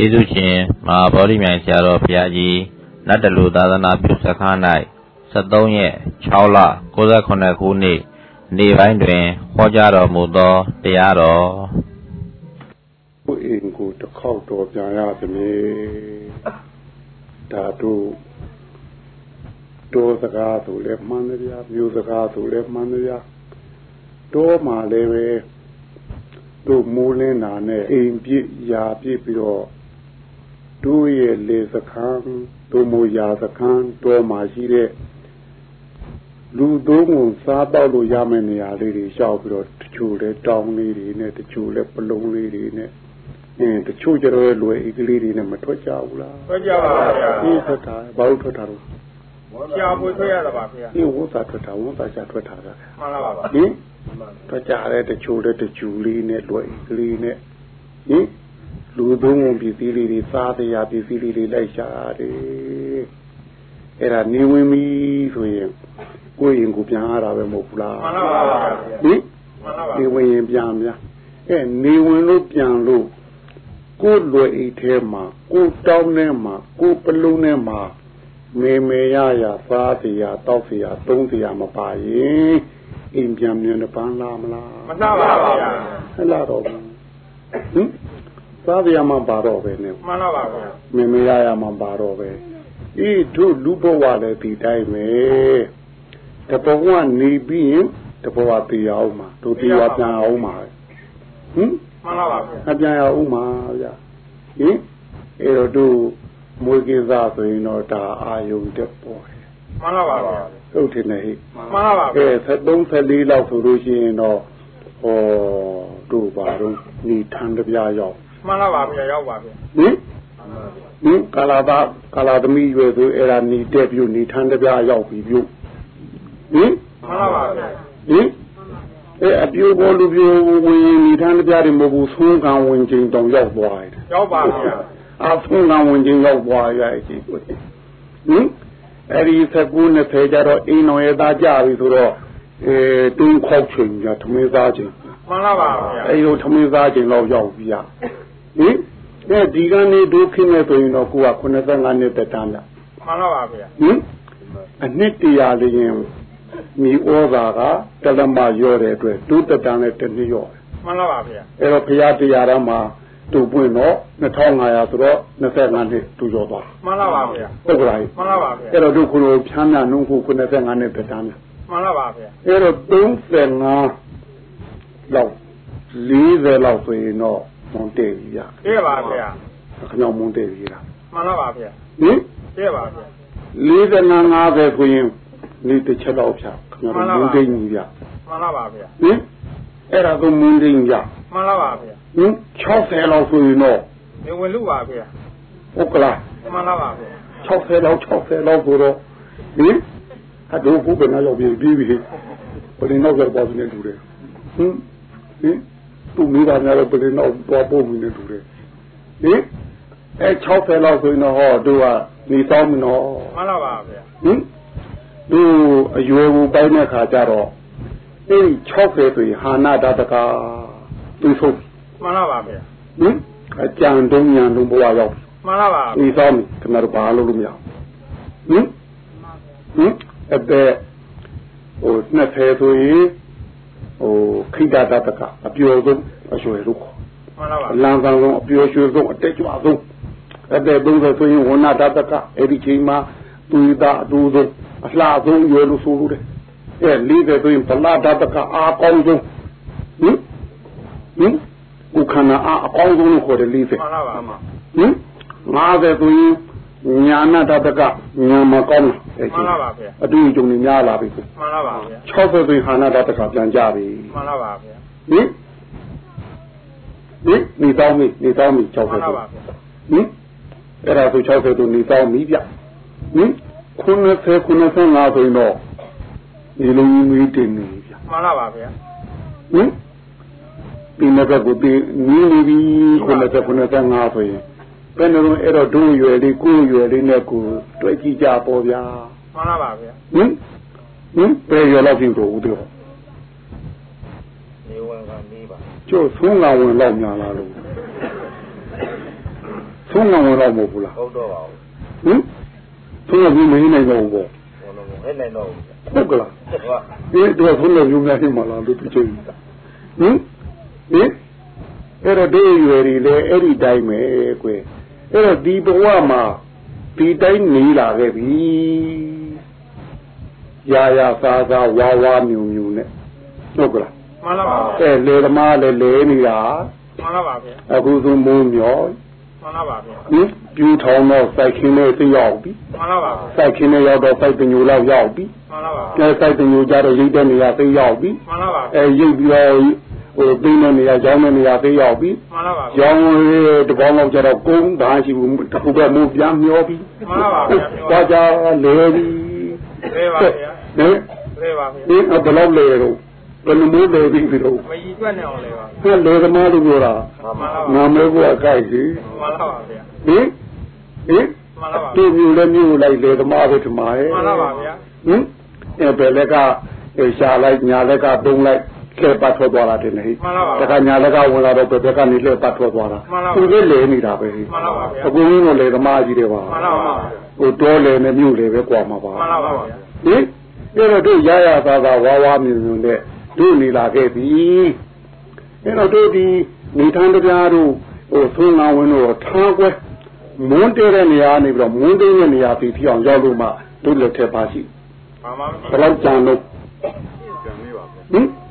ကျေးဇူးရှင်မဟာဗောဓိမြိုင်ဆရာတော်ဘုရားကြီးနတ်တလူသာသနာပြုစခန်း၌73ရက်6လ68ခုနှစ်နေ့ပိုင်းတွင်ဟောကြားတော်မူသောတရားတော်ဘုအင်ကိုတစ်ခေါက်တော်ပြန်ရသမေဒါတို့တောစကားဆိုလဲမှန်တရားမျိုးစကားဆိုလဲမှန်တရားတောမှာလည်းပဲတို့မိုးလင်းတာနဲ့အိမ်ပြည့်ရာပြည့်ပြီးတော့ တို့ရဲ့လေစခန်းတို့မိုးရာစခန်းတောမှာရှိတဲ့လူသုံးကိုစားတော့လို့ရမယ့်နေရာလေးတွေရှောက်ပြီးတော့တချို့လဲတောင်းလေးတွေနဲ့တချို့လဲပလုံးလေးတွေနဲ့အင်းတချို့ကျတော့လွယ်ဤကလေးတွေနဲ့မထွက်ကြဘူးလားထွက်ကြပါဗျာဒီထွက်တာဘာလို့ထွက်တာလို့ရှားပွေထွက်ရတာပါဗျာဒီဝတ်စာထွက်တာဝတ်စာချထွက်တာဗျာမှန်လားပါဟင်ထွက်ကြတဲ့တချို့လဲတချို့လေးနဲ့လွယ်ဤကလေးနဲ့ဟင် လူသုံးကုန်ပစ္စည်းလေးတွေစားတရားပစ္စည်းလေးတွေလိုက်ရှာတယ်အဲ့ဒါနေဝင်ပြီဆိုရင်ကိုယ်ရင်ကိုပြန်ရတာပဲမဟုတ်ဘူးလားမှန်ပါပါဟင်မှန်ပါပါနေဝင်ရင်ပြန်ပြန်အဲ့နေဝင်လို့ပြန်လို့ကိုယ်လွယ်အိတ်ထဲမှာကိုယ်တောင်းထဲမှာကိုယ်ပလုံးထဲမှာမေမေရရစားစရာတောက်စရာသုံးစရာမပါရင်အိမ်ပြန်မြန်ပန်းလာမလားမနာပါဘူးဟဲ့လားတော့ဟင် စားပြရမှပါတော့ပဲနဲ့မှန်ပါပါဗျာမမေ့ရရမှပါတော့ပဲဤတို့လူဘဝလည်းဒီတိုင်းပဲတဘဝနေပြီးရင်တဘဝပြေအောင်မှာတို့ပြေပြန်အောင်မှာဟင်မှန်ပါပါဗျာအပြန်ရအောင်မှာဗျာဟင်အဲ့တော့တို့မွေကိစ္စဆိုရင်တော့ဒါအာယုံတက်ပေါ်တယ်မှန်ပါပါဗျာဟုတ်တယ်နဲ့ဟိမှန်ပါပါဗျာအဲ73 74လောက်ဆိုလို့ရှိရင်တော့ဟောတို့ဘာတော့ဤထံတပြားရောက် မှန်ပါပါဗျာရောက်ပါဗျာဟင်ဟင်ကာလာပါကာလာသမီးရွယ်ဆိုအဲ့ဒါနေတက်ပြုနေထန်တပြားရောက်ပြီပြုဟင်မှန်ပါပါဗျာဟင်အဲအပြိုပေါ်လူပြိုဝင်နေထမ်းကြတယ်မဟုတ်ဘူးဆုံးကံဝင်ခြင်းတောင်ရောက်သွားတယ်ရောက်ပါဗျာအဆုံးကံဝင်ခြင်းရောက်သွားရရဲ့ဟင်အဲ့ဒီ19 20ကျတော့အိမ်တော်ရဲ့သားကြပြီဆိုတော့အဲတွင်းခေါက်ချိန်ကြထမင်းသားချိန်မှန်ပါပါဗျာအဲ့လိုထမင်းသားချိန်လောက်ရောက်ပြီ ဟင်အဲဒီကနေဒုက္ခနဲ့ဆိုရင်တော့ကိုက85နှစ်တက်တန်းလားမှန်ပါပါဗျာဟင်အနှစ်တရာလျင်မိဩဇာကတလမရောတဲ့အတွက်ဒုတတန်နဲ့တနည်းရောမှန်ပါပါဗျာအဲ့တော့ဘုရားတရားတော်မှာတူပွင့်တော့2500ဆိုတော့25နှစ်တူကျော်သွားမှန်ပါပါဗျာဟုတ်ကဲ့မှန်ပါပါဗျာအဲ့တော့တို့ခုလိုဖြမ်းမြနှုံးခု95နှစ်တတန်းမှန်ပါပါဗျာအဲ့တော့35လောက်40လောက်ဆိုရင်တော့ မွန်တေပြီဗျာတည့်ပါဗျာခဏမွန်တေပြီလားမှန်ပါပါဗျာဟင်တည့်ပါဗျာ45 50ဆိုရင်နေတစ်ချက်တော့ဖြာခင်ဗျားတို့မွန်းသိန်းကြီးဗျမှန်ပါပါဗျာဟင်အဲ့ဒါကိုမွန်းသိန်းဗျမှန်ပါပါဗျာဟင်60လောက်ဆိုရင်တော့နေဝင်လူပါဗျာဟုတ်ကလားမှန်ပါပါဗျာ60လောက်60လောက်ဆိုတော့ဟင်အတူဘုဘယ်နှရောက်ပြီးပြီးပြီဘယ်နောက်ကြပါ့နေတူတယ်ဟင်ဟင် သူမိသားများတော့ဘယ်နောက်တော့ပို့မိနေတူတယ်ဟင်အဲ60လောက်ဆိုရင်တော့ဟောတို့ကနေတော့မနော်မှန်ပါပါဗျာဟင်သူအရွယ်ကိုပိုင်းတဲ့ခါကျတော့အဲဒီ60ဆိုရင်ဟာနာတတကာသူဆုံးမှန်ပါပါဗျာဟင်အကြံတုံးညာလုံးဘဝရောက်မှန်ပါပါဒီဆောင်ခင်ဗျားတို့ဘာလို့လို့မရဟင်ဟင်အဲ့ဒါဟိုနှစ်ဖယ်ဆိုရင် ဟိုခိတတတကအပျော်ဆုံးအရွယ်လို့ခေါ်မှန်ပါပါလမ်းဆောင်ဆုံးအပျော်ရွှေဆုံးအတက်ကြွဆုံးအဲ့ဒါ30ဆိုရင်ဝဏတတကအဲ့ဒီချိန်မှာသူသားအတူဆုံးအလှဆုံးရွယ်လို့ဆိုလို့တယ်အဲ40ဆိုရင်ဗလာဓာတကအားကောင်းဆုံးဟင်ဟင်ကိုခန္ဓာအားအကောင်းဆုံးလို့ခေါ်တယ်40မှန်ပါပါဟင်50ဆိုရင် ညာနာဓာတကညာမကောင်းဘူးအဲ့ဒီမှန်ပါပါဗျာအတူကြုံနေများလာပြီမှန်ပါပါဗျာ60ဆိုရင်ဟာနာဓာတကပြန်ကြပြီမှန်ပါပါဗျာဟင်ဟင်နေတောင်းပြီနေတောင်းပြီ60ဆိုမှန်ပါပါဗျာဟင်အဲ့ဒါဆို60ဆိုနေတောင်းပြီဗျဟင်90 95ဆိုရင်တော့ဒီလိုမျိုးမျိုးတင်နေဗျမှန်ပါပါဗျာဟင်ဒီမကကိုဒီနင်းနေပြီ90 95ဆိုရင် ဘယ်လိုအဲ့တော့ဒုရွယ်လေးကိုရွယ်လေးနဲ့ကိုတွေ့ကြည့်ကြပေါ့ဗျာမှန်ပါပါဗျာဟင်ဟင်ဘယ်ရွယ်လောက်ပြင်တော့ဦးတော့နေဝင်ကနေပါကျို့သုံးကဝင်လောက်များလားလို့သုံးငါဝင်တော့မဟုတ်ဘူးလားဟုတ်တော့ပါဟဘူးင်သုံးငါဘူးမင်းနိုင်တော့ဘူးပေါ့ဘုံလုံးဟဲ့နိုင်တော့ဘူးဟုတ်ကလားဟုတ်ကဒီတော့သုံးငါဘူးများရှိမှလားလို့သူချင်းဟင်ဟင်အဲ့တော့ဒီရွယ်တွေလည်းအဲ့ဒီတိုင်းပဲကွယ် အဲ့တော့ဒီဘဝမှာဒီတိုင်းနေလာခဲ့ပြီရာရာစားစားဝါဝါမြူမြူနဲ့ဟုတ်ကလားမှန်လားပါဗျာအဲလေသမားလည်းလဲနေတာမှန်လားပါဗျာအခုဆိုမိုးမြော်မှန်လားပါဗျာဟင်ပြူထောင်တော့စိုက်ခင်းနဲ့သိရောက်ပြီမှန်လားပါဗျာစိုက်ခင်းနဲ့ရောက်တော့စိုက်ပညိုလောက်ရောက်ပြီမှန်လားပါအဲစိုက်ပညိုကြတော့ရိတ်တဲ့နေရာသိရောက်ပြီမှန်လားပါအဲရိတ်ပြီးတော့ ဟိုသိတဲ့နေရာရောင်းတဲ့နေရာသိရောက်ပြီမှန်လားပါရောင်းတပေါင်းလောက်ကြတော့ကုန်းဘာရှိဘူးတစ်ခုပဲမိုးပြန်မျောပြီမှန်လားပါဗျာသွားကြလဲပြီလဲပါဗျာဟင်လဲပါဗျာဒီဘယ်လောက်လဲတော့ဘယ်လိုမိုးလဲပြီပြီးတော့မကြီးတွက်နေအောင်လဲပါဟဲ့လေသမားလို့ပြောတာမှန်လားပါငါမဲကိုအကြိုက်စီမှန်လားပါဗျာဟင်ဟင်မှန်လားပါသူ့မျိုးလည်းမျိုးလိုက်လေသမားပဲထမရဲ့မှန်လားပါဗျာဟင်အဲဘယ်လက်ကအဲရှာလိုက်ညာလက်ကသုံးလိုက် လှည့်ပတ်ထွက်သွားတာတင်လေဟိမှန်လားပါတခါညာလက်ကဝင်လာတော့ဘယ်ဘက်ကနေလှည့်ပတ်ထွက်သွားတာမှန်လားပါသူလည်းလဲနေတာပဲဟိမှန်လားပါဗျာအကုန်လုံးကလေသမားကြီးတွေပါမှန်လားပါဟိုတောလေနဲ့မြို့လေပဲကွာမှာပါမှန်လားပါဗျာဟင်အဲ့တော့တို့ရရသာသာဝါဝါမြင်မြင်နဲ့တို့နေလာခဲ့ပြီအဲ့တော့တို့ဒီနေထမ်းတရားတို့ဟိုသုံးငါဝင်တို့ထားကွဲမွန်းတဲတဲ့နေရာနေပြီးတော့မွန်းတဲတဲ့နေရာပြီးဖြစ်အောင်ရောက်လို့မှတို့လက်ထက်ပါရှိဘာမှမရှိဘယ်လောက်ကြံလို့ကြံလေးပါပဲဟင်ကြံလေးပါ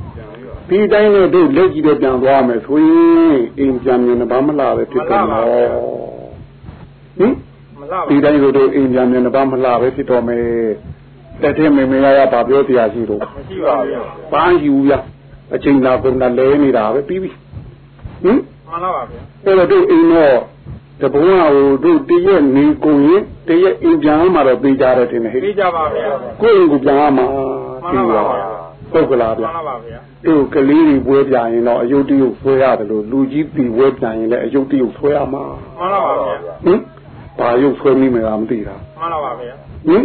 ဒီတိုင်းနဲ့တို့လက်ကြည့်တဲ့ပြန်သွားမယ်ဆိုရင်အိမ်ပြန်မြင်ဘာမလာပဲဖြစ်တော့ဟင်မလားပါဒီတိုင်းဆိုတို့အိမ်ပြန်မြင်ဘာမလာပဲဖြစ်တော့မယ်တက်တဲ့မေမေရရပါပြောတရားရှိတော့မရှိပါဗျာပန်းယူရအချိန်သာကုန်တာလဲနေတာပဲပြီးပြီဟင်မှန်လားပါဗျာအဲ့တော့တို့အိမ်တော့တဘုံကဟိုတို့တရက်နေကုန်ရင်တရက်အိမ်ပြန်မှာတော့ပေးကြတယ်တင်ဟဲ့ပြေးကြပါဗျာကိုယ့်အိမ်ကိုပြန်မှာပြီးပါ ပုတ်ကလာမှဗျာန်လားပါဗျာတို့ကလေးတွေပွဲပြရင်တော့အယုတ်တယုတ်ဆွဲရတယ်လို့လူကြီးပြီပွဲပြန်ရင်လည်းအယုတ်တယုတ်ဆွဲရမှာမှန်လားပါဗျာဟင်ဘာယုတ်ဆွဲမိမလားမသိတာမှန်လားပါဗျာဟင်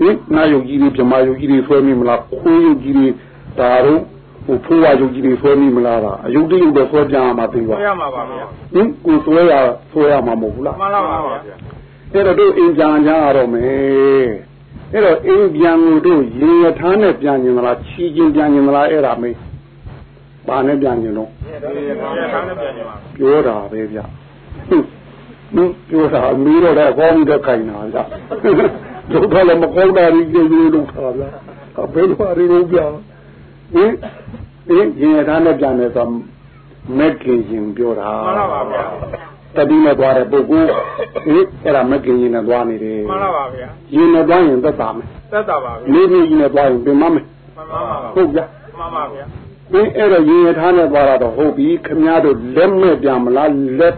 ဟင်နာယုတ်ကြီးတွေဗမာယုတ်ကြီးတွေဆွဲမိမလားခိုးယုတ်ကြီးတွေဒါတော့ဟိုဖိုးဝါယုတ်ကြီးတွေဆွဲမိမလားဒါအယုတ်တယုတ်တော့ဆွဲပြန်ရမှာသိပါဆွဲရမှာပါဗျာဟင်ကိုဆွဲရဆွဲရမှာမဟုတ်ဘူးလားမှန်လားပါဗျာအဲ့တော့တို့အိမ်ပြန်ကြရတော့မယ် အဲ့တော့အိမ်ပြန်ကိုတို့ရေရထားနဲ့ပြန်ကျင်မလားချီချင်းပြန်ကျင်မလားအဲ့ဒါမေးဘာနဲ့ပြန်ကျင်တော့ဒီထားနဲ့ပြန်ကြပါပြောတာပဲဗျဟင်ဟင်ပြောတာမီးတော့လည်းကောင်းပြီးတော့ခိုင်တာဗျဒုက္ခလည်းမကောင်းတာကြီးကြီးလို့လုပ်တာဗျအဘယ်လိုအရီလို့ဗျဟင်ဟင်ရေရထားနဲ့ပြန်တယ်ဆိုမက်ကင်ရင်ပြောတာမှန်လားပါဗျာ တတိနဲ့သွားတဲ့ပုဂ္ဂိုလ်ဟင်အဲ့ဒါမကင်ရင်နဲ့သွားနေတယ်မှန်လားပါဗျာရင်နဲ့သွားရင်သက်သာမယ်သက်တာပါဗျာလေးလေးကြီးနဲ့သွားရင်ပြင်မမယ်မှန်ပါပါဟုတ်ကြမှန်ပါဗျာဟင်အဲ့တော့ရင်ရထားနဲ့သွားတာတော့ဟုတ်ပြီခမည်းတော်လက်မဲ့ပြန်မလားလက်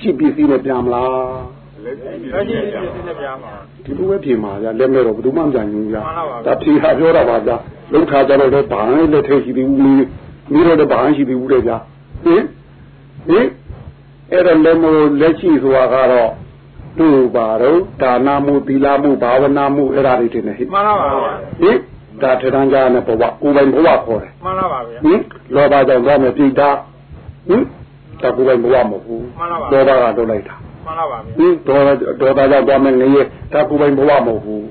ရှိပစ္စည်းနဲ့ပြန်မလားလက်ရှိလက်ရှိပြည့်နေပြန်ပါဒီလိုပဲပြင်ပါဗျာလက်မဲ့တော့ဘယ်သူမှမပြန်ဘူးဗျာမှန်ပါပါဒါဖြေတာပြောတာပါဗျာလုံထားကြတော့လည်းဘာနဲ့လက်ထဲရှိသေးဘူးမီးမီးတော့လည်းဘာမှရှိသေးဘူးတဲ့ဗျာဟင်ဟင် အဲ့တော့လက်မို့လက်ရှိဆိုတာကတော့သူ့ပါတော့ဒါနာမှုသီလမှုဘာဝနာမှုအဲ့ဒါတွေတင်နေဟိမှန်လားပါဗျာဟင်ဒါထေတန်းကြားနဲ့ဘဝကိုယ်ပိုင်ဘဝခေါ်တယ်မှန်လားပါဗျာဟင်လောဘကြောင့်သွားမယ်ပြိတ္တာဟင်ဒါကိုယ်ပိုင်ဘဝမဟုတ်ဘူးမှန်လားပါလောဘကလုပ်လိုက်တာမှန်လားပါဗျာဟင်ဒေါသဒေါသကြောင့်သွားမယ်ငရေဒါကိုယ်ပိုင်ဘဝမဟုတ်ဘူး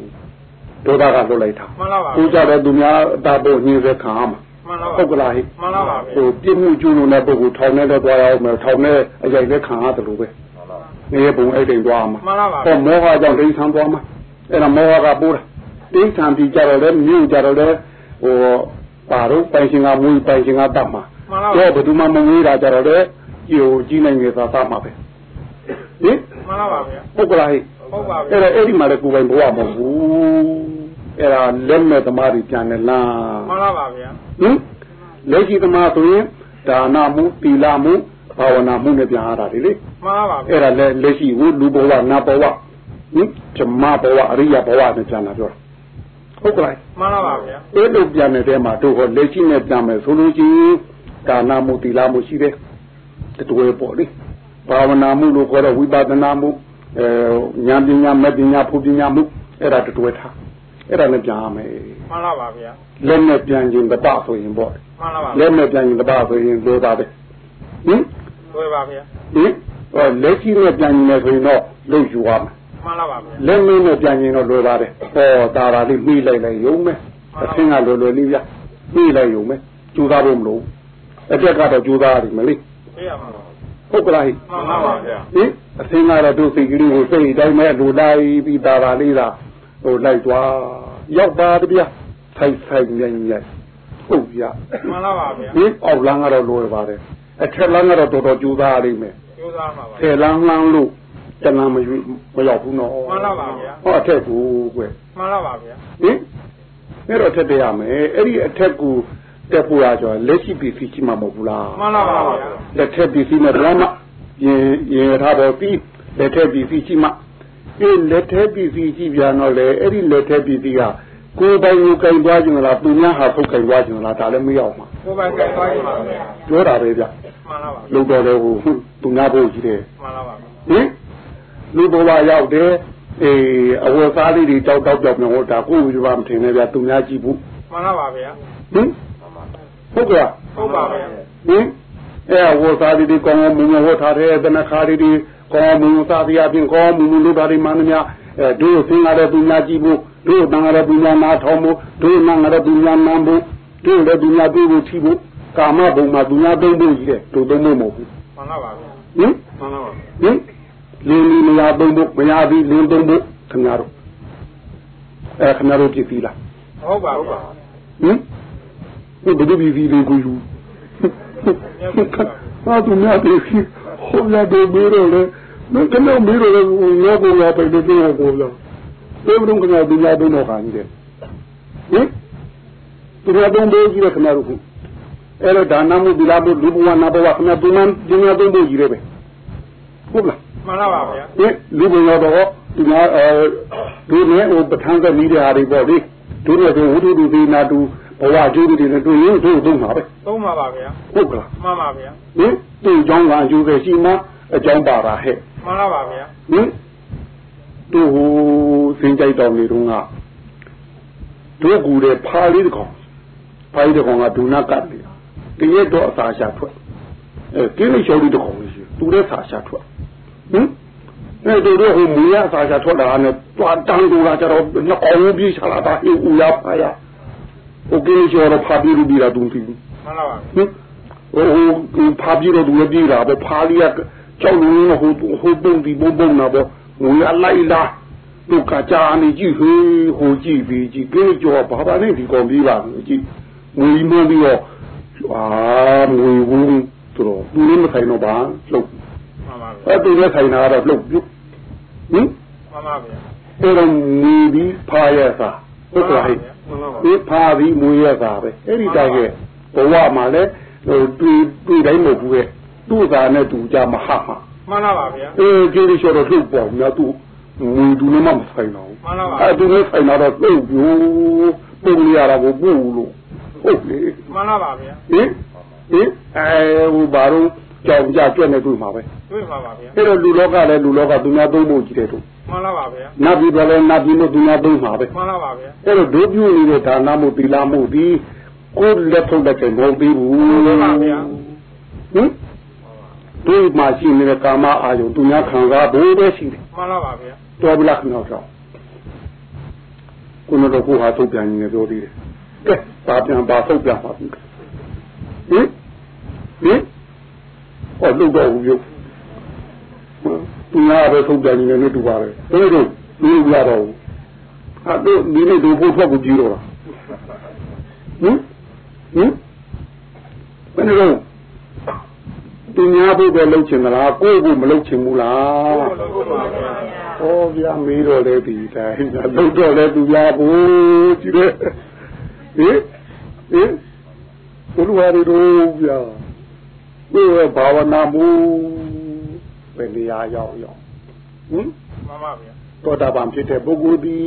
ဒေါသကလုပ်လိုက်တာမှန်လားပါကိုကြတဲ့သူများအတာဖို့ညှင်းစေခံရမှာမှန်လား ပါဟုတ်ကလားဟိမှန်လားပါဗျာဟိုပြစ်မှုကျူးလွန်တဲ့ပုဂ္ဂိုလ်ထောင်ထဲလည်းသွားရအောင်မယ်ထောင်ထဲအရိုက်လည်းခံရတယ်လို့ပဲငရေပုံအဲ့တိမ်သွားမှာမှန်လားပါဟောမောဟကြောင့်ဒိဋ္ဌံသွားမှာအဲ့ဒါမောဟကပိုးတာဒိဋ္ဌံပြီးကြတော့လည်းမြို့ကြတော့လည်းဟိုပါတော့ပိုင်ရှင်ကမွေးပိုင်ရှင်ကတတ်မှာမှန်လားပါတော့ဘယ်သူမှမမွေးတာကြတော့လည်းဟိုကြီးနိုင်ငယ်သာတတ်မှာပဲဟင်မှန်လားပါဗျာဟုတ်ကလားဟိဟုတ်ပါဗျာအဲ့ဒါအဲ့ဒီမှာလည်းကိုယ်ပိုင်ဘဝမဟုတ်ဘူးအဲ့ဒါလက်မဲ့သမားတွေပြန်နေလားမှန်လားပါဗျာ ဟင်လက်ရှိသမားဆိုရင်ဒါနမှုသီလမှုဘာဝနာမှုနဲ့ပြန်ရတာဒီလေမှန်လားပါဗျာအဲ့ဒါလည်းလက်ရှိကိုလူဘဝနတ်ဘဝဟင်ဓမ္မဘဝအရိယဘဝနဲ့ပြန်လာပြောတာဟုတ်ကဲ့မှန်လားပါဗျာအဲ့လိုပြန်နေတဲ့မှာတို့ဟောလက်ရှိနဲ့ပြန်မယ်ဆိုလို့ရှိရင်ဒါနမှုသီလမှုရှိတယ်တတွဲပေါ့လေဘာဝနာမှုလို့ခေါ်တဲ့ဝိပဿနာမှုအဲဉာဏ်ပညာမဲ့ပညာဖူပညာမှုအဲ့ဒါတတွဲထားအဲ့ဒါနဲ့ပြန်ရမယ် မှန်လားပါဗျာလက်နဲ့ပြန်ခြင်းတပဆိုရင်ပေါ့မှန်လားပါလက်နဲ့ပြန်ခြင်းတပဆိုရင်လိုပါပဲဟင်တွေ့ပါဗျာဟင်ဟောလက်ရှိနဲ့ပြန်နေဆိုရင်တော့လို့ယူရမယ်မှန်လားပါဗျာလက်မင်းနဲ့ပြန်ရင်တော့လွယ်ပါတယ်ဟောတာတာလေးပြီးလိုက်လိုက်ရုံပဲအသင်းကလွယ်လွယ်လေးဗျပြီးလိုက်ရုံပဲကြိုးစားဖို့မလို့အတက်ကတော့ကြိုးစားရတယ်မလေးသိရမှာပါဟုတ်ကလားဟိမှန်လားပါဗျာဟင်အသင်းကတော့သူစိတ်ကလေးကိုစိတ်တိုင်းမဲ့လူလိုက်ပြီးတာတာလေးသာဟိုလိုက်သွားရောက်ပါတဗျ ဆိုင်ဆိုင်ညင်ညင်ဟုတ်ဗျမှန်လားပါဗျာဟင်အောက်လမ်းကတော့လွယ်ပါတယ်အထက်လမ်းကတော့တော်တော်ကြိုးစားရလိမ့်မယ်ကျိုးစားမှာပါဆယ်လမ်းလမ်းလို့တဏ္ဍမရွေးမရောက်ဘူးနော်မှန်လားပါဗျာဟောအထက်ကိုကွယ်မှန်လားပါဗျာဟင်အဲ့တော့အထက်တက်ရမယ်အဲ့ဒီအထက်ကိုတက်ဖို့ရကြလက်ရှိပစ္စည်းရှိမှာမဟုတ်ဘူးလားမှန်လားပါဗျာလက်ထက်ပစ္စည်းနဲ့ဘယ်မှရင်ရင်ထားတော့ပြီးလက်ထက်ပစ္စည်းရှိမှအေးလက်ထက်ပစ္စည်းရှိပြန်တော့လေအဲ့ဒီလက်ထက်ပစ္စည်းက ကိုယ်ပိုင်ကိုကင်သွားခြင်းလားသူများဟာထုတ်ကင်သွားခြင်းလားဒါလည်းမရောက်မှာကိုယ်ပိုင်ကြိုက်သွားရင်ပါဗျာပြောတာပဲဗျမှန်လားပါလုံတော်တယ်ဟိုသူများဖို့ကြီးတယ်မှန်လားပါဗျာဟင်လူဘဝရောက်တယ်အေးအဝတ်စားလေးတွေတောက်တောက်ပြောင်းပြောင်းဟောဒါကိုယ်ကမထင်နဲ့ဗျသူများကြည့်ဘူးမှန်လားပါဗျာဟင်ဟုတ်ကဲ့ဟုတ်ပါဗျာဟင်အဲဝတ်စားလေးတွေကောင်းကောင်းမွန်မွန်ဝတ်ထားတဲ့တနခါလေးတွေကောင်းကောင်းမွန်မွန်စားပြအပြင်ကောင်းကောင်းမွန်မွန်လုပ်တာတွေမှန်သမျှ အဲတို့ဆင်းလာတဲ့သူများကြည့်ဖို့တို့တန်လာတဲ့သူများနားထောင်ဖို့တို့နားလာတဲ့သူများနားဖို့တို့လည်းသူများတွေ့ဖို့ထီဖို့ကာမဘုံမှာသူများသုံးဖို့ကြီးတယ်တို့သုံးဖို့မဟုတ်ဘူးမှန်လားပါဗျာဟင်မှန်လားပါဟင်လင်းလင်းမရသုံးဖို့မရသည်လင်းသုံးဖို့ခင်ဗျားတို့အဲခင်ဗျားတို့ကြည့်သီးလားဟုတ်ပါဗျာဟင်ဒီဘယ်လိုပြီးပြီးလေးကိုယူဟာသူများပြေးဟိုလာတော့မေးတော့လေ မင်းကတော့မေးတော့လေငါကိုလာပဲလို့ပြောကိုလာဘယ်လိုကငါဒီလာတော့ခါနေတယ်ဟင်သူရတော့မေးကြည့်ရခင်ဗျားတို့အဲ့တော့ဒါနမှုဒီလာမှုလူဘဝနာဘဝခင်ဗျားသူမှဒီများတော့မေးကြည့်ရပဲဟုတ်လားမှန်လားပါဗျာဒီလူဘဝတော့ဒီမှာအဲဒီနဲ့ဟိုပဋ္ဌာန်းကမိတဲ့ဟာတွေပေါ့လေတို့နဲ့တို့ဝိတုဒုသေနာတူဘဝကျိုးတွေနဲ့တွေ့ရင်တို့သုံးပါပဲသုံးပါပါဗျာဟုတ်ကလားမှန်ပါဗျာဟင်သူ့အကြောင်းကအကျိုးပဲရှိမှအကြောင်းပါတာဟဲ့ မှန်ပါဗျာဟင်သူဟိုစင်ကြိုက်တော်နေတုန်းကတို့ကူတဲ့ဖာလေးတကောင်ဖာလေးတကောင်ကဒုနာကတ်လေတရက်တော့အစာရှာထွက်အဲကိလေရှောလေးတကောင်ရှိသူလည်းစာရှာထွက်ဟင်အဲတို့တို့ဟိုမူရအစာရှာထွက်တာနဲ့တွာတန်းတူလာကြတော့နှကောင်ပြေးချလာတာအေးဦးရဖာရဟိုကိလေရှောတော့ဖာပြီးပြီးတာသူသိဘူးမှန်ပါဗျာဟင်ဟိုဖာပြီးတော့သူလည်းပြေးတာပဲဖာလေးက ကြောက်လို့ဟိုဟိုပုံဒီပုံပုံနာပေါ့ငွေအလိုက်လားသူကကြာနေကြည့်ဟေးဟိုကြည့်ပြီးကြည့်ကဲကြောဘာဘာနဲ့ဒီကောင်ပြေးပါကြည့်ငွေမွန်းပြီးတော့အာငွေဝန်းသူတော့သူလည်းမဆိုင်တော့ပါလှုပ်မှန်ပါဗျာအဲ့သူလည်းဆိုင်တာတော့လှုပ်ပြုဟင်မှန်ပါဗျာအဲ့တော့ငွေပြီးဖာရစာဟုတ်ကဲ့ဟဲ့မှန်ပါပါဒီဖာပြီးမွေးရတာပဲအဲ့ဒီတိုင်းကဘဝမှာလည်းဟိုတွေ့တွေ့တိုင်းမဟုတ်ဘူးရဲ့ သူ့သာနဲ့သူကြမဟာမှာမှန်လားပါဗျာအေးကျေးဇူးတော်လှုပ်ပေါ်များသူငွေသူနဲ့မှမဆိုင်တော့မှန်လားပါအဲ့သူနဲ့ဆိုင်တော့လှုပ်ပြိုးပုံရတာကိုပို့လို့ဟုတ်လေမှန်လားပါဗျာဟင်ဟင်အဲဟိုဘာလို့ကြောင်ကြကျွတ်နေတွေ့မှာပဲတွေ့ပါပါဗျာအဲ့တော့လူလောကလည်းလူလောကသူများသုံးဖို့ကြီးတယ်တို့မှန်လားပါဗျာနတ်ပြည်တော်လည်းနတ်ပြည်လို့သူများသုံးမှာပဲမှန်လားပါဗျာအဲ့တော့ဒုပြုနေတဲ့ဒါနမှုသီလမှုဒီကိုယ်လက်ထုတ်တဲ့မဟုတ်သေးဘူးမှန်ပါဗျာဟင် ဒီမှာရှိနေတဲ့ကာမအာယုသူများခံစားဖို့ပဲရှိတယ်မှန်လားပါဗျာတော်ပြီလားခင်ဗျားတို့ကိုယ်တော့ကိုဟာထုတ်ပြန်နေပြောသေးတယ်ကဲပါပြန်ပါထုတ်ပြန်ပါပြီဟင်ဟင်ဟောလုပ်တော့ဘူးပြုသူများပဲထုတ်ပြန်နေတယ်တူပါပဲဘယ်လိုလူရတော့ဟာတို့ဒီနေ့တို့ဖို့ထွက်ကိုကြည့်တော့လားဟင်ဟင်ဘယ်လို သူများဖို့ပဲလုပ်ချင်သလားကိုယ့်ကိုမလုပ်ချင်ဘူးလားဟုတ်ပါဗျာဟောဗျာမေးတော့လေဒီတိုင်းလုတ်တော့လေသူများဘူးကြည့်တယ်ဟင်ဟင်ဘုရားရီတို့ဗျာဒီဘာဝနာမှုပဲနေရာရောက်ရောက်ဟင်မှန်ပါဗျာတောတာပန်ဖြစ်တဲ့ပုဂ္ဂိုလ်ဒီ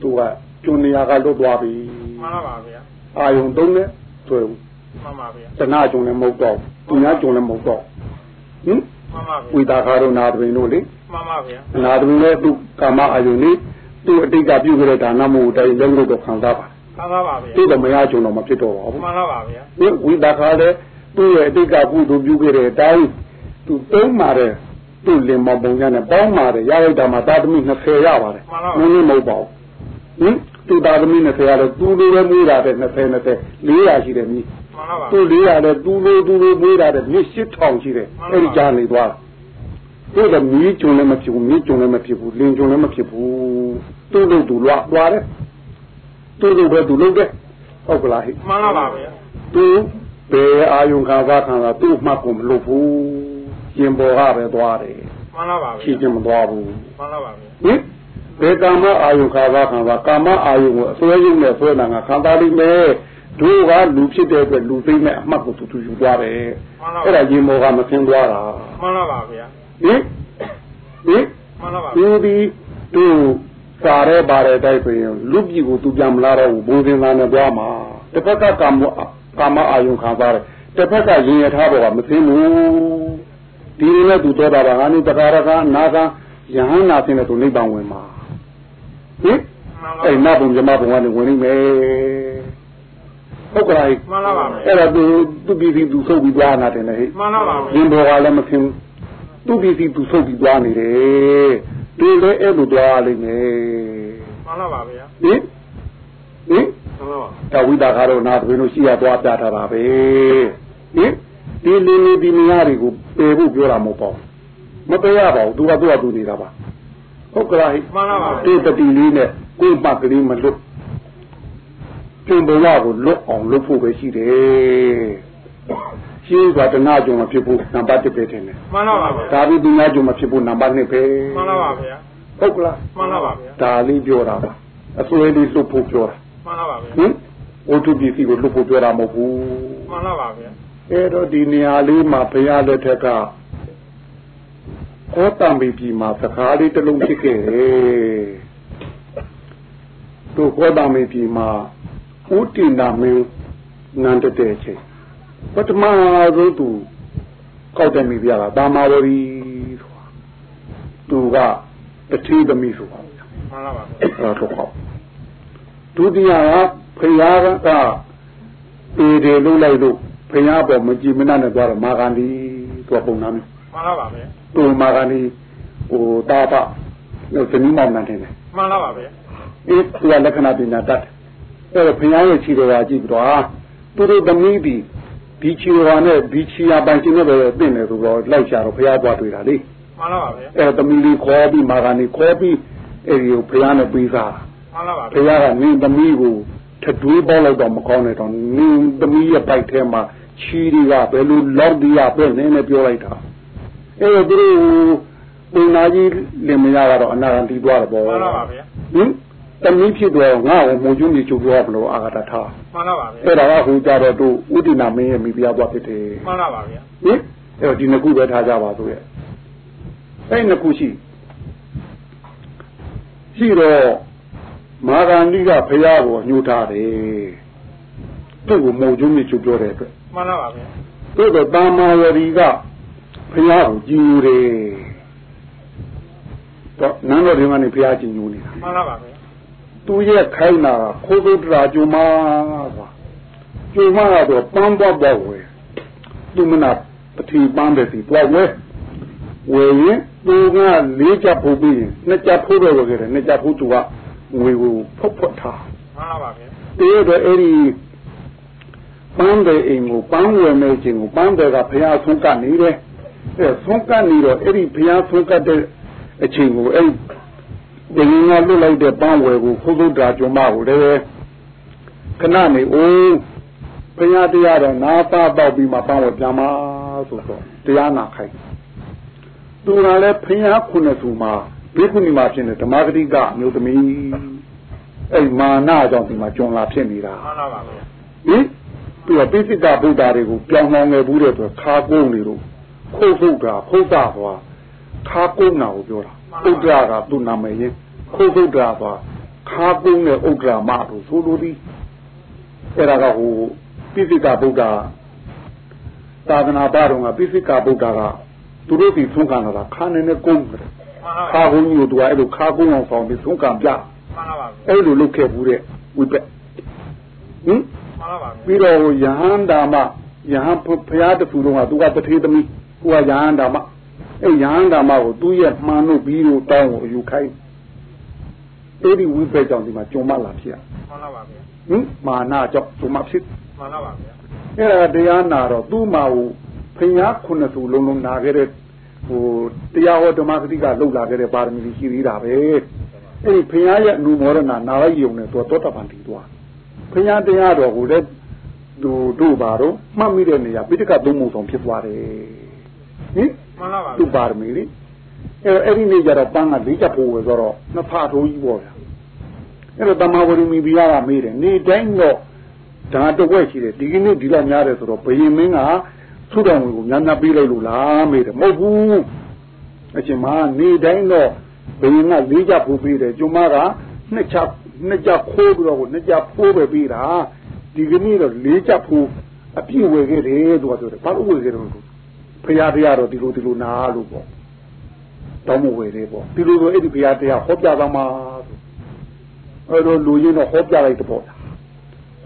သူကကျွန်းနေရာကလွတ်သွားပြီမှန်လားပါဗျာအာယုံသုံးနဲ့တွေ့ဘူး မှန်ပါဗျာတနာကျွန်းလည်းမဟုတ်တော့သူများကျွန်းလည်းမဟုတ်တော့ဟင်မှန်ပါဗျာဝိတာခါတို့နာတွင်တို့လေမှန်ပါဗျာနာသူလည်းသူကာမအာယုန်นี่သူအတိတ်ကပြုခဲ့တဲ့ဒါနမှုအတိုင်းလုံးလို့တော့ခံစားပါမှန်ပါပါဗျာသူ့တော့မရကြုံတော့မဖြစ်တော့ပါဘူးမှန်လားပါဗျာဒီဝိတာခါလည်းသူ့ရဲ့အတိတ်ကကုသိုလ်ပြုခဲ့တဲ့အတိုင်းသူသုံးပါတယ်သူ့လင်မောင်ပုံရနဲ့ပေါင်းပါတယ်ရလိုက်တာမှသာသမီ20ရပါတယ်နည်းနည်းမဟုတ်ပါဘူးဟင်သူသာသမီ20ရတယ်သူလိုပဲမွေးတာတဲ့20 20 400ရှိတယ်မြည်မှန်ပါပါ သူ400လည်းသူလိုသူလိုမွေးတာတဲ့မြစ်8000ရှိတယ်အဲ့ဒီကြားနေသွားတာသူကမြည်ကျုံလည်းမဖြစ်ဘူးမြည်ကျုံလည်းမဖြစ်ဘူးလင်ကျုံလည်းမဖြစ်ဘူးသူ့လို့သူလွားသွားတယ်သူ့လို့ပဲသူလုပ်တယ်ဟုတ်ကလားဟိမှန်ပါပါဗျာသူဘယ်အာယုံခံစားခံစားသူ့မှတ်ကိုမလုပ်ဘူးရှင်ဘောကပဲသွားတယ်မှန်ပါပါရှိဗျာချင်းမသွားဘူးမှန်ပါပါဗျာဟင်ဘယ်ကာမအာယုံခံစားခံစားကာမအာယုံကိုအစွဲရုံနဲ့ဆွဲလာငါခံစားလိမ့်မယ် တို့ကလူဖြစ်တဲ့အတွက်လူသိမ့်မဲ့အမှတ်ကိုသူသူယူသွားတယ်အဲ့ဒါရှင်ဘောကမသင်သွားတာမှန်ပါပါဗျာဟင်ဟင်မှန်ပါပါသူဒီသူစားရဲပါတယ်တိုက်ဆိုရင်လူပြည်ကိုသူပြန်မလာတော့ဘူးဘုံစင်သားနဲ့သွားမှာတစ်ဖက်ကကာမကာမအာယုံခံစားတယ်တစ်ဖက်ကရင်ရထားဘောကမသိဘူးဒီနေ့သူတော်တာပါငါနေတကာရကနာကယဟန္နာသိနေသူနိဗ္ဗာန်ဝင်မှာဟင်မှန်ပါအဲ့နတ်ဘုံဇမဘုံကနေဝင်နေမယ် ဟုတ်ကဲ့မှန်ပါပါဗျာအဲ့ဒါသူသူပြည်စီသူဆုပ်ပြီးသွားနာတယ်လေဟဲ့မှန်ပါပါရင်းဘောကလည်းမခင်သူ့ပြည်စီသူဆုပ်ပြီးသွားနေတယ်ဒီလည်းအဲ့လိုသွားလိမ့်မယ်မှန်ပါပါဗျာဟင်ဟင်မှန်ပါပါတဝိတာကတော့နာတွင်လို့ရှိရသွားပြထားတာပဲဟင်ဒီလင်းလေးဒီနေရာတွေကိုပယ်ဖို့ပြောတာမဟုတ်ပါဘူးမပယ်ရပါဘူးသူကသူ့အတူနေတာပါဟုတ်ကလားဟိမှန်ပါပါဒီတတိလေးနဲ့ကိုယ်ပတ်ကလေးမလွတ် ကျုံဘဝကိုလွတ်အောင်လုပ်ဖို့ပဲရှိတယ်ရှင်းစွာတနာကြုံမဖြစ်ဖို့နံပါတ်1ပဲထင်တယ်မှန်ပါပါဗျာဒါပြီးသူများကြုံမဖြစ်ဖို့နံပါတ်2ပဲမှန်ပါပါဗျာဟုတ်ကလားမှန်ပါပါဗျာဒါလေးပြောတာပါအစွဲလေးလွတ်ဖို့ပြောတာမှန်ပါပါဗျာဟင်ဝတ္ထုပစ္စည်းကိုလွတ်ဖို့ပြောတာမဟုတ်ဘူးမှန်ပါပါဗျာအဲ့တော့ဒီနေရာလေးမှာဘုရားလက်ထက်ကကောတံပိပြီမှာစကားလေးတစ်လုံးဖြစ်ခဲ့တယ်တို့ကောတံပိပြီမှာ ဥတ္တိနာမင်းနန္တတဲ့ချိန်ပထမဆုံးသူကောက်တယ်မိပြတာတာမာဝရီဆိုတာသူကတတိသမီးဆိုတာမှန်ပါပါဗျာအဲ့ဒါတော့ပေါ့ဒုတိယကဖယားကပေတယ်လို့လိုက်လို့ဖယားပေါ်မကြည်မနှနဲ့သွားတော့မာဂန္ဒီသူကပုံနာမျိုးမှန်ပါပါဗျာသူမာဂန္ဒီဟိုတာပလို့ဇနီးမောင်နှံတယ်မှန်ပါပါဗျာအေးသူကလက္ခဏာပညာတတ်တယ် အဲ့တော့ဖယားရဲ့ခြေတော်ကကြည့်ပြီးတော့သူတို့သမီးဒီဒီခြေတော်နဲ့ဒီခြေရပိုင်ခြင်းနဲ့ပဲတင့်တယ်ဆိုတော့လိုက်ရှာတော့ဖယားသွားတွေ့တာလေမှန်ပါပါဗျာအဲ့သမီးလေးခေါ်ပြီးမာဂန္ဒီခေါ်ပြီးအဲ့ဒီကိုဖယားနဲ့ပေးစားတာမှန်ပါပါဘုရားကနင်းသမီးကိုထတွေးပေါက်လိုက်တော့မကောင်းနဲ့တော့နင်းသမီးရဲ့ပိုက်ထဲမှာချီးတွေကဘယ်လိုလောက်ဒီရပဲနင်းနဲ့ပြောလိုက်တာအဲဒါသူတို့ပုံနာကြီးလင်မယားကတော့အနာဂတ်တီးသွားတယ်ပေါ့မှန်ပါပါဗျာဟင် သမီးဖြစ်တော့ငါ့ကိုမူကျွန်းကြီးချုပ်ပြောဘလို့အာဂတထားမှန်ပါပါဗျာအဲ့ဒါကဟိုကြတော့သူဥဒိနာမင်းရဲ့မိဖုရားသွားဖြစ်တယ်မှန်ပါပါဗျာဟင်အဲ့တော့ဒီနှစ်ခုပဲထားကြပါဆိုရဲ့အဲ့နှစ်ခုရှိရှိတော့မာဂန္ဒီကဖះကိုညှို့ထားတယ်သူ့ကိုမုံကျွန်းမြချုပ်ပြောတဲ့အတွက်မှန်ပါပါဗျာသူ့တော့တာမာဝရီကဖះကိုကြည်ညိုတယ်တော့နန်းတော်ဒီမှာနေဖះကြည်ညိုနေတာမှန်ပါပါဗျာ သူရဲ့ခိုင်းတာကခိုးသုတ္တရာကျုံမကွာကျုံမကတော့ပန်းပွားပွားဝယ်သူမနာပတိပန်းပဲစီပွားဝယ်ဝယ်ရင်သူကလေးချက်ဖို့ပြီးရင်နှစ်ချက်ဖို့တော့ဝယ်ခဲ့တယ်နှစ်ချက်ဖို့သူကငွေကိုဖုတ်ဖုတ်ထားမှန်ပါပါဗျာတေးတော့အဲ့ဒီပန်းတဲ့အိမ်ကိုပန်းဝယ်မဲ့ခြင်းကိုပန်းတဲ့ကဘုရားဆုံးကနေတယ်အဲဆုံးကနေတော့အဲ့ဒီဘုရားဆုံးကတဲ့အချိန်ကိုအဲ့ ဒီငင်းကလွတ်လိုက်တဲ့ပန်းဝယ်ကိုခုသုဒ္ဓါကျွမကိုလည်းခဏနေအိုးဘုရားတရားတော့နာပါတော့ပြီးမှပန်းဝယ်ပြန်มาဆိုတော့တရားနာခိုင်းသူကလည်းဘုရားခုနှစ်စုမှာဘိက္ခုနီမှာဖြစ်နေဓမ္မဂတိကအမျိုးသမီးအဲ့မာနကြောင့်ဒီမှာကျွန်လာဖြစ်နေတာမှန်ပါပါဗျာဟင်သူကပိစိကဗုဒ္ဓတွေကိုပြောင်းလောင်းနေဘူးတဲ့ဆိုခါကုန်းနေလို့ခုတ်ဖုတ်တာဖုတ်တာသွားခါကုန်းတာကိုပြောတာ ဥဒ္ဒရာကသူ့နာမည်ရင်ခုတ်ဖုတ်တာသွားခါကုန်းနဲ့ဥဒ္ဒရာမတို့ဆိုလိုသည်အဲ့ဒါကဟိုပိစိကဗုဒ္ဓသာသနာ့ဘာတော်ကပိစိကဗုဒ္ဓကသူတို့ဒီသုံးခံလာတာခါနေနဲ့ကုန်းတယ်မှန်ပါပါခါကုန်းကြီးကိုသူကအဲ့လိုခါကုန်းအောင်ဆောင်ပြီးသုံးခံပြမှန်ပါပါဗျာအဲ့လိုလုပ်ခဲ့ဘူးတဲ့ဝိပက်ဟင်မှန်ပါပါဗျာပြီးတော့ယဟန်ဒါမယဟန်ဖရားတခုလုံးကသူကတထေသမီးဝကိုကရဟန္တာမ အဲရဟန္တာမကိုသူ့ရဲ့မှန်လို့ပြီးလို့တောင်းကိုအယူခိုင်းအဲ့ဒီဝိပက်ကြောင့်ဒီမှာကြုံမလာဖြစ်ရမှန်လားပါဗျာဟင်မာနကြောင့်ကြုံမဖြစ်မှန်လားပါဗျာအဲ့ဒါတရားနာတော့သူ့မှာဟိုဖျားခုနှစ်စုလုံးလုံးနာခဲ့တဲ့ဟိုတရားဟောဓမ္မဂတိကလှုပ်လာခဲ့တဲ့ပါရမီကြီးရှိသေးတာပဲအဲ့ဒီဖျားရဲ့အနုမောဒနာနာလိုက်ယုံနဲ့သူသောတပန်တည်သွားဖျားတရားတော်ကိုလည်းသူတို့ပါတော့မှတ်မိတဲ့နေရာပိဋကသုံးမှုဆောင်ဖြစ်သွားတယ်ဟင် မှန်လားပါသူ့ပါရမီလေအဲ့အဲ့ဒီနေ့ကျတော့ပန်းကလေးချက်ဖို့ဝယ်ဆိုတော့နှစ်ဖာထိုးကြီးပေါ့ဗျာအဲ့တော့တမဝရမီဘီယာကမေးတယ်နေတိုင်းတော့ဒါတော့ဝက်ရှိတယ်ဒီကနေ့ဒီလောက်များတယ်ဆိုတော့ဘယင်မင်းကသုတော်ဝင်ကိုများများပေးလိုက်လို့လားမေးတယ်မဟုတ်ဘူးအရှင်မနေတိုင်းတော့ဘယင်ကလေးချက်ဖို့ပေးတယ်ကျမကနှစ်ချက်နှစ်ချက်ခိုးပြီးတော့နှစ်ချက်ဖိုးပဲပေးတာဒီကနေ့တော့လေးချက်ဖို့အပြည့်ဝယ်ခဲ့တယ်သူကပြောတယ်ဘာလို့ဝယ်ခဲ့တော့ ဖရာတရားတော့ဒီလိုဒီလိုနာလို့ပေါ့တောင်းမဝယ်သေးပေါ့ဒီလိုဆိုအဲ့ဒီဖရာတရားဟောပြသွားမှာအဲ့တော့လူရင်းတော့ဟောပြလိုက်တော့ပေါ့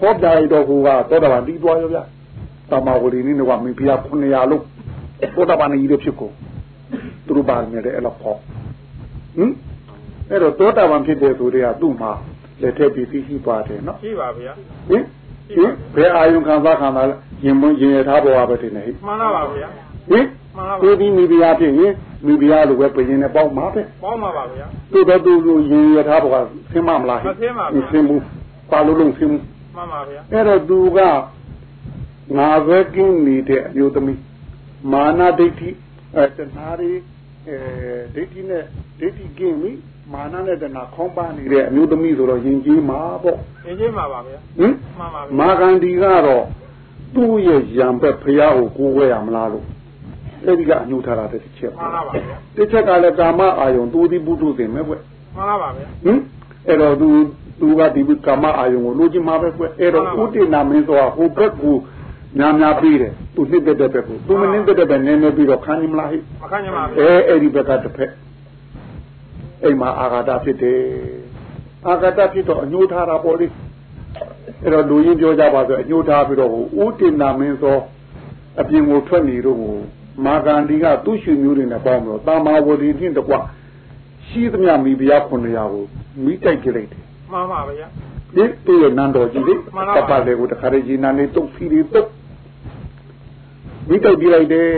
ဟောပြလိုက်တော့ဟိုကသောတာပန်တီးသွားရောဗျာတမဝရီနည်းကမင်းဖရာ900လို့သောတာပန်ကြီးတွေဖြစ်ကိုသူတို့ပါနေတယ်အဲ့လိုဟောဟင်အဲ့တော့သောတာပန်ဖြစ်တဲ့သူတွေကသူ့မှာလက်ထက်ပြီးသိရှိပါတယ်နော်ရှိပါဗျာဟင်ဟင်ဘယ်အာယုံခံစားခံစားရင်မရင်ရထားပေါ်ပါပဲတင်နေဟိမှန်လားပါဗျာ ဟင်သူဒီမိဖုရားဖြစ်ရင်မိဖုရားလိုပဲပြင်နေပေါ့မှာပဲပေါင်းပါပါဗျာသူတော့သူလိုရင်ရထားပေါ်ကဆင်းမမလားမဆင်းပါဘူးဆင်းဘူးပါလို့လုံးဆင်းဘူးမှန်ပါဗျာအဲ့တော့သူကငါပဲကင်းနေတဲ့အမျိုးသမီးမာနဒိဋ္ဌိအဲတဏှာတွေအဲဒိဋ္ဌိနဲ့ဒိဋ္ဌိကင်းပြီမာနနဲ့တဏှာခေါင်းပါနေတဲ့အမျိုးသမီးဆိုတော့ယဉ်ကျေးမှာပေါ့အင်းကြီးမှာပါဗျာဟင်မှန်ပါဗျာမာဂန္ဒီကတော့သူ့ရဲ့ရံဘက်ဖျားကိုကိုးဝဲရမလားလို့ အဲ့ဒီကအညှိုးထားတာတစ်ချက်မှန်လားပါဗျာတစ်ချက်ကလည်းကာမအာယုံသူဒီပုထုသင်မဲ့ကွမှန်လားပါဗျာဟင်အဲ့တော့သူသူကဒီကာမအာယုံကိုလိုချင်မှာပဲကွအဲ့တော့ဥတိနာမင်းဆိုတာဟိုဘက်ကိုများများပြီးတယ်သူနှစ်သက်တဲ့ဘက်ကိုသူမနှင်းသက်တဲ့ဘက်နည်းနည်းပြီးတော့ခံနိုင်မလားဟိမခံနိုင်ပါဗျာအဲအဲ့ဒီဘက်ကတစ်ဖက်အိမ်မှာအာဃာတဖြစ်တယ်အာဃာတဖြစ်တော့အညှိုးထားတာပေါ့လေအဲ့တော့လူရင်းပြောကြပါဆိုအညှိုးထားပြီးတော့ဟိုဥတင်နာမင်းသောအပြင်ကိုထွက်နေတော့ဟို မာဂန္ဒီကသူ့ရွှေမျိုးတွေနဲ့ပေါင်းပြီးတော့တာမာဝတီနှင့်တကွရှိသမျှမိဖုရား900ကိုမိတိုက်ကြလိုက်တယ်မှန်ပါဗျာဒီသူ့ရဲ့နန်းတော်ကြီးလေမှန်ပါတပါပတ်လေးကိုတခါတည်းကြီးနန်းလေးတုတ်ဖီလေးတုတ်မိတိုက်ပြလိုက်တယ်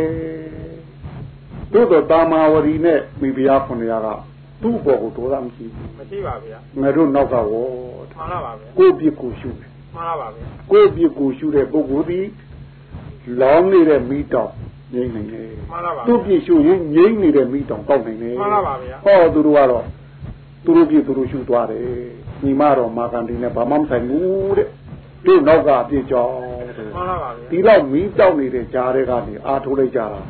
တို့တော့တာမာဝရီနဲ့မိဖုရား900ကသူ့ဘောကိုဒေါသမရှိဘူးမရှိပါဗျာငါတို့နောက်ကဝေါ်မှန်လားပါဗျာကိုယ့်ပြစ်ကိုရှုတယ်မှန်လားပါဗျာကိုယ့်ပြစ်ကိုရှုတဲ့ပုဂ္ဂိုလ်ဒီလောင်းနေတဲ့မိတော င်ငြိမ့်နေတယ်မှန်လားပါသူ့ပြစ်ရှုရင်ငြိမ့်နေတဲ့မိတောင်တောက်နေတယ်မှန်လားပါဗျာဟောသူတို့ကတော့သူတို့ပြစ်သူတို့ရှုသွားတယ်ညီမတော်မာကန်ဒီနဲ့ဘာမှမဆိုင်ဘူးတဲ့တို့နောက်ကအပြစ်ကြောင့်တဲ့မှန်လားပါဗျာဒီတော့မီးတောက်နေတဲ့ကြားတွေကနေအာထိုးလိုက်ကြတာ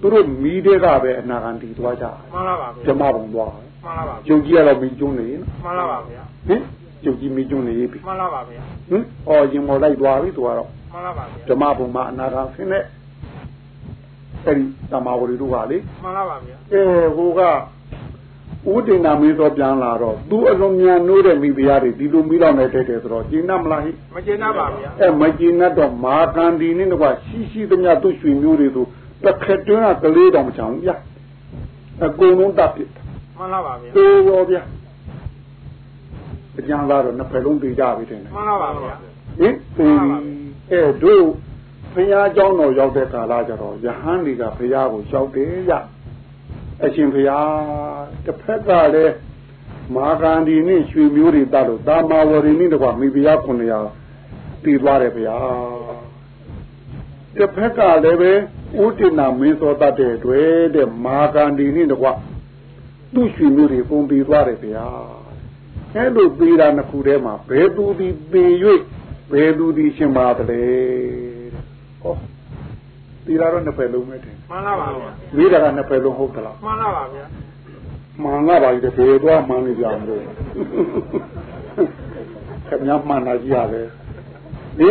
သူတို့မီးတွေကပဲအနာကန်တီသွားကြမှန်လားပါဗျာဓမ္မဘုံသွားမှန်လားပါကျုပ်ကြီးကတော့မီးကျွန်းနေနော်မှန်လားပါဗျာဟင်ကျုပ်ကြီးမီးကျွန်းနေပြီမှန်လားပါဗျာဟင်အော်ရင်မော်လိုက်သွားပြီသူကတော့မှန်လားပါဗျာဓမ္မဘုံမှာအနာကန်ဆင်းတဲ့ အဲ့ဒီတမဝရီတို့ကလေမှန်လားပါဗျာအဲဟိုကဦးတင်နာမင်းသောပြန်လာတော့သူအလုံးမြန်နိုးတဲ့မိဖုရားတွေဒီလိုမိတော့နေတဲ့တဲ့ဆိုတော့ကျင်းနမလားဟိမကျေနပ်ပါဗျာအဲမကျင်းတ်တော့မာကန်ဒီနဲ့တော့ရှိရှိသမျှသူ့ရွှေမျိုးတွေဆိုတစ်ခက်တွင်းကကလေးတော်မချောင်ဗျာအကုန်လုံးတပ်ပြစ်မှန်လားပါဗျာတေရောဗျာအကျမ်းသားတော့နှစ်ဖက်လုံးပြေးကြပြီတဲ့မှန်လားပါဗျာဟင်သေပြီအဲတို့ ဘုရားเจ้าတော်ရောက်တဲ့ကာလကျတော့ယဟန်တွေကဘုရားကိုရောက်တယ်ရအရှင်ဘုရားတစ်ဖက်ကလည်းမာကန်ဒီနဲ့ရွှေမျိုးတွေတတ်လို့တာမာဝရီနဲ့တကွာမိဖုရား900တည်သွားတယ်ဘုရားတစ်ဖက်ကလည်းပဲဥတ္တနာမင်းစောတတ်တဲ့အတွက်တဲ့မာကန်ဒီနဲ့တကွာသူ့ရွှေမျိုးတွေပုံပြီးသွားတယ်ဘုရားအဲလိုပြီးတာနှစ်ခုထဲမှာဘယ်သူဒီပေ၍ဘယ်သူဒီရှင်ပါတလဲတဲ့ ဟောပြီးတာတော့နှစ်ဖက်လုံးပဲတယ်မှန်လားပါဗျာမိတာကနှစ်ဖက်လုံးဟုတ်သလားမှန်လားပါဗျာမှန်လားပါကြီးတဲ့ဘယ်တော့မှန်နေကြမလို့ခင်ဗျားမှန်တာကြီးရတယ်ဒီ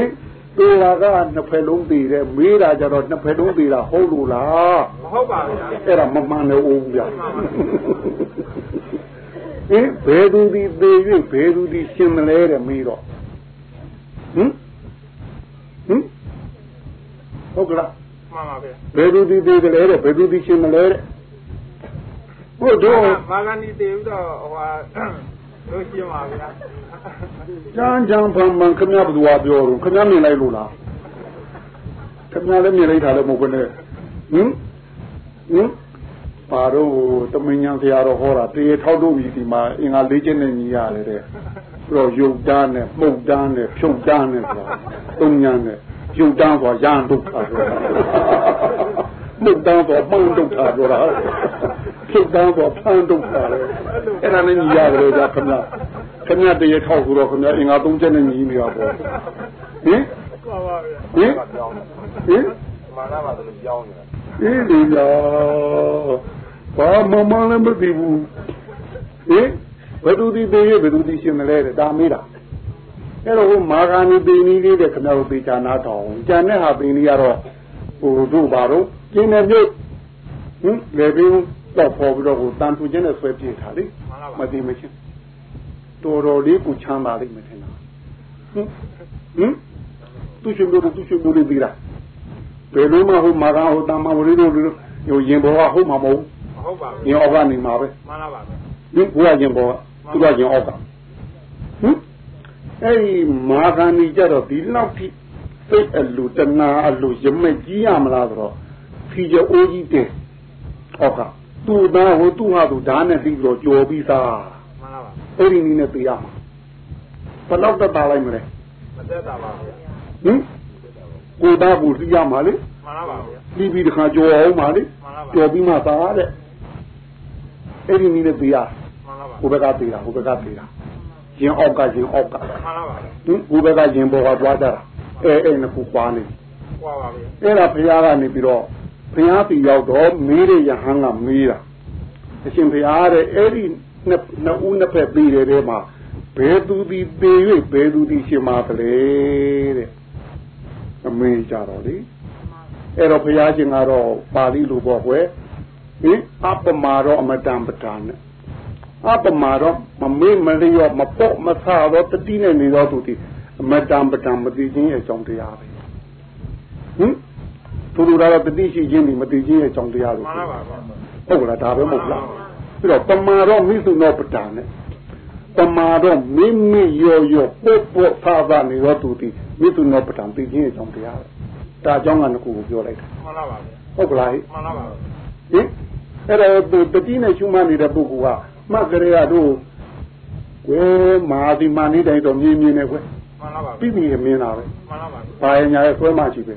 ပေတာကနှစ်ဖက်လုံးတည်တယ်မေးတာကြတော့နှစ်ဖက်လုံးတည်တာဟုတ်လို့လားမဟုတ်ပါဗျာအဲ့ဒါမမှန်လို့ဦးဗျာဟင်ဘယ်သူဒီသေး၍ဘယ်သူဒီရှင်မလဲတဲ့မေးတော့ဟင်ဟင် ဟုတ်ကလားမမှန်ပါဗျာဘယ်သူဒီသေးတယ်လဲတဲ့ဘယ်သူဒီရှင်မလဲတဲ့ဟုတ်တော့မာဂန်ဒီတေပြီးတော့ဟိုဟာလို့ရှင်းပါဗျာကြမ်းကြမ်းဖန်ဖန်ခမရဘသူကပြောတော့ခမရမြင်လိုက်လို့လားခမရလည်းမြင်လိုက်တာလည်းမဟုတ်ဘူးနဲ့ဟင်ဟင်ပါတော့တမင်ညာဆရာတော်ဟောတာတေထောက်တော့ပြီဒီမှာအင်္ဂါလေးချက်နဲ့ညီရတယ်တဲ့ပြီးတော့ယုတ်တန်းနဲ့မှုတ်တန်းနဲ့ဖြုတ်တန်းနဲ့ဆိုတာသုံးညာနဲ့ ယုတ်တန်းဆိုတာရန်ဒုက္ခဆိုတာမှုတ်တန်းဆိုတာမှုန်ဒုက္ခဆိုတာဖြုတ်တန်းဆိုတာဖန်ဒုက္ခလေအဲ့ဒါနဲ့ညီရတယ်ကြာခမရခမရတရေထောက်ဆိုတော့ခမရအင်္ဂါသုံးချက်နဲ့ညီနေတာပေါ့ဟင်မှန်ပါဗျာဟင်ဟင်မာနပါလို့ကြောင်းနေတာအေးလေယာဘာမမလည်းမသိဘူးဟင်ဘယ်သူဒီသေးရဘယ်သူဒီရှင်မလဲတဲ့ဒါမေးတာ အဲ့တော့ဟိုမာဂာနီပင်ကြီးလေးတဲ့ခင်ဗျားတို့သေချာနာထောင်ကြံတဲ့ဟာပင်ကြီးကတော့ဟိုတို့ပါတော့ကျင်းနေပြုတ်ဟင်လေပင်တော့ပေါ်ပြီးတော့ဟိုတန်ထူခြင်းနဲ့ဆွဲပြေးထားလေမှန်ပါမပါသိမချင်းတော်တော်လေးကိုချမ်းသာလိမ့်မယ်ထင်တာဟင်ဟင်သူရှင်တို့သူရှင်တို့လေးပြီးလားဘယ်လိုမှဟိုမာဂာဟိုတမ္မာဝရီတို့ဟိုရင်ဘောကဟုတ်မှာမဟုတ်မဟုတ်ပါဘူးဘူးရင်အောက်ကနေမှာပဲမှန်ပါပါဗျာဟင်ဘုရားရင်ဘောကသူကရင်အောက်ကဟင် အဲ့ဒီမာဂာနီကြတော့ဒီလောက်ထိစိတ်အလူတနာအလူရမဲ့ကြီးရမလားဆိုတော့ဖြီကျော်အိုးကြီးတဲ့အောက်ကသူ့သားဟိုသူ့ဟာသူဓာတ်နဲ့ပြီးပြီးတော့ကြော်ပြီးသားမှန်ပါပါအဲ့ဒီနည်းနဲ့သိရမှာဘယ်တော့တက်တာလိုက်မလဲမသက်တာပါဗျာဟင်ကိုယ်သားကိုသိရမှာလေမှန်ပါပါဗျာပြီးပြီးတခါကြော်အောင်ပါလေမှန်ပါပါကြော်ပြီးမှသာတဲ့အဲ့ဒီနည်းနဲ့သိရမှန်ပါပါဟိုဘက်ကသိတာဟိုဘက်ကသိတာ ရင်အောက်ကရင်အောက်ကမှန်ပါပါဟင်ဟိုဘက်ကရင်ဘောကတွားကြတာအဲအဲနှစ်ခုပွားနေဟွာပါဗျာအဲ့ဒါဘုရားကနေပြီးတော့ဘုရားစီရောက်တော့မေးတဲ့ယဟန်ကမေးတာအရှင်ဘုရားတဲ့အဲ့ဒီနှစ်နှစ်ဦးနှစ်ဖက်ပြီးတဲ့ထဲမှာဘယ်သူဒီပေ၍ဘယ်သူဒီရှင်မာသလဲတဲ့အမေးကြတော့လေအဲ့တော့ဘုရားရှင်ကတော့ပါဠိလိုပေါ့ကွယ်ဟင်အပမာရောအမတံပဒံနဲ့ အပမာရောမမေ့မလျော့မပေါ့မဆာတော့တတိနဲ့နေတော့သူဒီအမတံပဒံမသိခြင်းရဲ့အကြောင်းတရားပဲဟင်သူတို့ကတော့တတိရှိခြင်းဒီမသိခြင်းရဲ့အကြောင်းတရားလို့မှန်ပါပါဗျာဟုတ်ကလားဒါပဲမဟုတ်လားပြီးတော့ပမာရောမိစုနောပဒံနဲ့ပမာတော့မိမိရောရောပုတ်ပုတ်ဖာဖာနေတော့သူဒီမိစုနောပဒံသိခြင်းရဲ့အကြောင်းတရားပဲဒါအကြောင်းကနှစ်ခုကိုပြောလိုက်တာမှန်ပါပါဗျာဟုတ်ကလားဟင်မှန်ပါပါဟင်အဲ့တော့သူတတိနဲ့ရှုမှတ်နေတဲ့ပုဂ္ဂိုလ်က မှတ်ကြရတို့ဝဲမာဒီမာနေတိုင်းတော့မြင်းမြင်းနဲ့ကွယ်မှန်ပါပါပြီးပြီးမြင်တာပဲမှန်ပါပါဘာရညာရဲ့ဆွဲမှရှိပဲ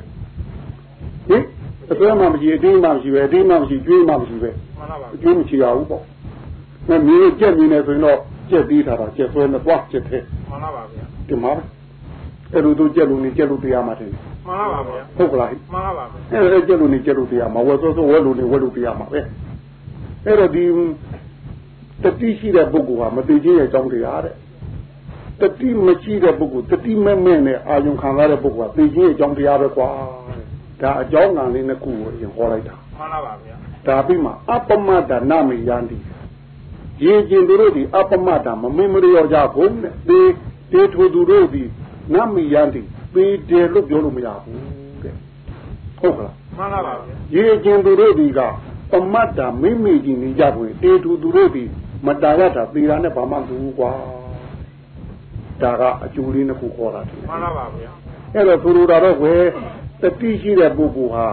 ဟင်အဆွဲမှမရှိအတင်းမှမရှိပဲအတင်းမှမရှိကျွေးမှမရှိပဲမှန်ပါပါအကျွေးမရှိရဘူးပေါ့မမြင်ကြက်မြင်နေဆိုရင်တော့ကြက်ပြီးထားတာကြက်ဆွဲနဲ့သွားကြက်တဲ့မှန်ပါပါဗျာဒီမှာပဲအဲ့လိုသူကြက်လို့နေကြက်လို့တရားမှတယ်မှန်ပါပါဗျာဟုတ်ကလားဟိမှန်ပါပါဗျာအဲ့ဒါကြက်လို့နေကြက်လို့တရားမှာဝက်စောစောဝက်လို့နေဝက်လို့တရားမှာပဲအဲ့တော့ဒီ တတိရှိတဲ့ပုဂ္ဂိုလ်ဟာမသိခြင်းရဲ့အကြောင်းတရားတဲ့တတိမရှိတဲ့ပုဂ္ဂိုလ်တတိမဲ့မဲ့နဲ့အာယုံခံရတဲ့ပုဂ္ဂိုလ်ကသိခြင်းရဲ့အကြောင်းတရားပဲကွာတဲ့ဒါအကြောင်းကလေးနှစ်ခုကိုအရင်ဟောလိုက်တာမှန်ပါပါဗျာဒါပြီးမှအပမဒနာမေယန္တိရေကျင်သူတို့ဒီအပမဒမမင်းမရယောကြဘုံနဲ့ဒီတေထူသူတို့ဒီနမေယန္တိပေတယ်လို့ပြောလို့မရဘူးတဲ့ဟုတ်ကလားမှန်ပါပါဗျာရေကျင်သူတို့ဒီကပမတ်တာမိမိကြီးနေကြပွင့်တေထူသူတို့ဒီ မတာရတာသေတာနဲ့ဘာမှမတူဘူးကွာဒါကအကျိုးလေးနှစ်ခုခေါ်တာတယ်မှန်ပါပါဗျာအဲ့တော့သူတို့တော့ကွယ်တတိရှိတဲ့ပုဂ္ဂိုလ်ဟာ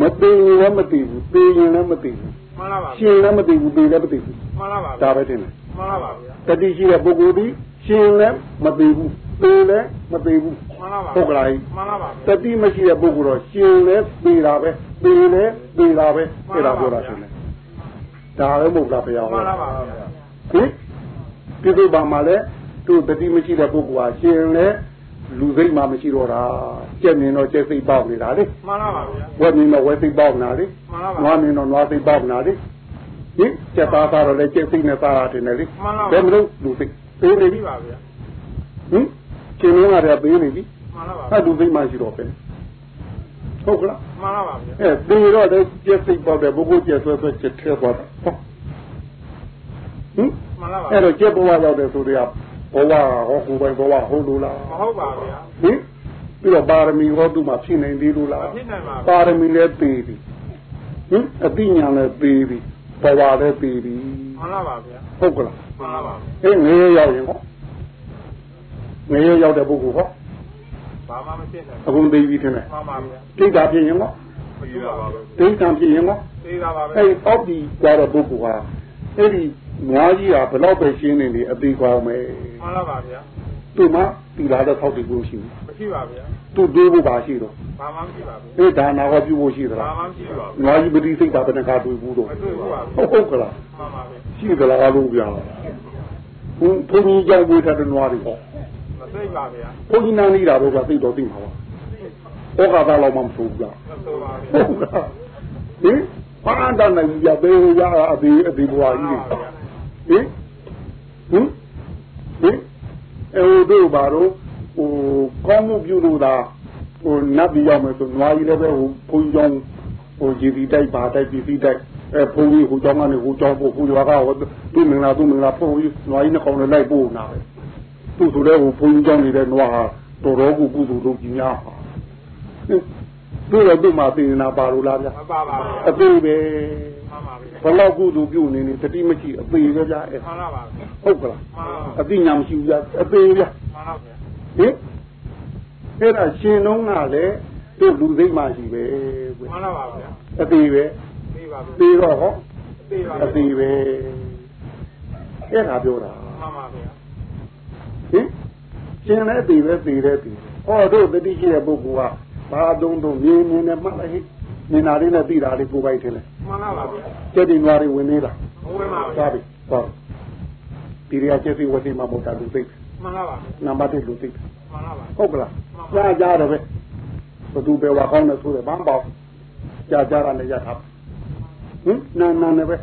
မသိရင်လည်းမသိဘူးသိရင်လည်းမသိဘူးမှန်ပါပါရှင်လည်းမသိဘူးသိလည်းမသိဘူးမှန်ပါပါဒါပဲတင်တယ်မှန်ပါပါဗျာတတိရှိတဲ့ပုဂ္ဂိုလ်ဒီရှင်လည်းမသိဘူးသိလည်းမသိဘူးမှန်ပါပါဟုတ်ကလားမှန်ပါပါတတိမရှိတဲ့ပုဂ္ဂိုလ်တော့ရှင်လည်းသိတာပဲသိလည်းသိတာပဲအဲ့ဒါပြောတာရှင်လေ ဒါလည်းမဟုတ်လားဘုရားမှဟောန်ပါပါဗျာဟင်ပြိဿဘာမှာလဲသူတတိမရှိတဲ့ပုဂ္ဂိုလ်ဟာရှင်လည်းလူစိတ်မှမရှိတော့တာကြက်မြင်တော့ကြက်စိတ်ပေါက်နေတာလေမှန်ပါပါဗျာဝက်မြင်တော့ဝက်စိတ်ပေါက်နေတာလေမှန်ပါပါနွားမြင်တော့နွားစိတ်ပေါက်နေတာလေဟင်ကြက်သားသားတော့လည်းကြက်စိတ်နဲ့သားတာတင်တယ်လေမှန်ပါပါဘယ်မလို့လူစိတ်ပေးနေပြီပြီပါဗျာဟင်ရှင်လုံးကတည်းကပေးနေပြီမှန်ပါပါအဲ့လူစိတ်မှရှိတော့ပဲ ဟုတ်ကလားမှန်ပါပါဗျာအဲသေတော့လည်းကြက်စိတ်ပေါက်တယ်ဘုကိုကြက်ဆွဲဆွဲကြက်ထဲသွားတာဟောဟင်မှန်ပါပါအဲ့တော့ကြက်ဘဝရောက်တယ်ဆိုတော့ဘဝဟောကိုယ်ပိုင်ဘဝဟုတ်လို့လားမဟုတ်ပါဗျာဟင်ပြီးတော့ပါရမီဟောသူမှဖြစ်နိုင်သေးလို့လားဖြစ်နိုင်ပါပါရမီလည်းပေပြီဟင်အတိညာလည်းပေပြီဘဝလည်းပေပြီမှန်လားပါဗျာဟုတ်ကလားမှန်လားပါအေးငရေရောက်ရင်ဟောငရေရောက်တဲ့ပုဂ္ဂိုလ်ဟော ဘာမှမဖြစ်နိုင်အခုသိပြီထင်တယ်မှန်ပါဗျာတိတ်တာဖြစ်ရင်ဟောမဖြစ်ပါဘူးတိတ်တံဖြစ်ရင်ဟောသိတာပါပဲအဲ့အောက်ဒီကြတဲ့ပုဂ္ဂိုလ်ဟာအဲ့ဒီငွားကြီးဟာဘယ်တော့ပဲရှင်းနေလေအသေးကောင်းမယ်မှန်လားပါဗျာသူ့မှာတီလာတဲ့ထောက်တည်ဖို့ရှိဘူးမရှိပါဗျာသူ့တွေးဖို့ပါရှိတော့ဘာမှမရှိပါဘူးအေးဒါနာဟောပြုဖို့ရှိသဘာလားမှမရှိပါဘူးငွားကြီးပတိစိတ်တာဘယ်နှခါတွေးဘူးတော့မတွေ့ဘူးပါဟုတ်ဟုတ်ကလားမှန်ပါဗျာရှိသလားလို့ပြောဘုန်းဘုန်းကြီးကြောင့်ဝေထားတဲ့နွားတွေဟောမ သိပါဗျာဘုန်းကြီးနားနေတာတော့ကသိတော့သိမှာပါဩဃာသလောက်မှမဆိုဘူးလားမသိပါဗျာဟုတ်ကဲ့ဟင်ဘာအန္တနိုင်ပြပေးရအသေးအသေးဘွားကြီးဟင်ဟင်ဟင်အဲတို့ဘာလို့ဟိုကောင်းမှုပြုလို့သာဟိုနတ်ပြည်ရောက်မယ်ဆိုနွားကြီးလည်းပဲဟိုဘုန်းကြီးကြောင့်ဟိုဂျီတီတိုက်ပါတိုက်ပြည်စီတိုက်အဲဘုန်းကြီးဟိုကြောင့်ကနေဟိုကြောင့်ပို့ဟိုရွာကဟိုသူ့မင်္ဂလာသူ့မင်္ဂလာဘုန်းကြီးနွားကြီးနှစ်ကောင်လည်းလိုက်ပို့နာပဲ သူ့ဆိုတဲ့ဟိုဘုန်းကြီးကြောင့်နေတဲ့နွားဟာတော်တော်ကိုကုသိုလ်လုပ်ကြည့်များပါတို့တော့သူ့မှာသိနေတာပါလို့လားဗျာမပါပါဗျာအသေးပဲမှန်ပါဗျာဘလောက်ကုသိုလ်ပြုနေနေတတိမရှိအသေးပဲဗျာအဲမှန်လားပါဗျာဟုတ်ကလားမှန်ပါအသိညာမရှိဘူးဗျာအသေးဗျာမှန်လားဗျာဟင်အဲ့ဒါရှင်တော့ကလည်းသူ့လူသိမှရှိပဲကွမှန်လားပါဗျာအသေးပဲသိပါဗျာသေးတော့ဟောသိပါအသေးပဲအဲ့ဒါပြောတာမှန်ပါဗျာ ဟင်ရှင်လည်းသေးပဲသေးတယ်သေးဟောတို့တတိရှိတဲ့ပုဂ္ဂိုလ်ကဘာသုံးသုံးမြင်မြင်နဲ့မှတ်လိုက်ဟိမြင်တာလေးနဲ့သိတာလေးကိုယ်ပိုက်ထင်တယ်မှန်လားပါဗျာကျက်တင်သွားတွေဝင်နေတာမဝင်ပါဗျာသွားပြီသွားပြီဒီရကျက်စီဝတိမှာမဟုတ်တာလူသိမှန်လားပါဗျာနံပါတ်1လူသိမှန်လားပါဟုတ်ကလားကြားကြတယ်ပဲဘသူပဲဝါကောင်းတယ်ဆိုတယ်ဘာမှပေါ့ကြားကြတာလည်းရတာဟင်နာနာနဲ့ပဲ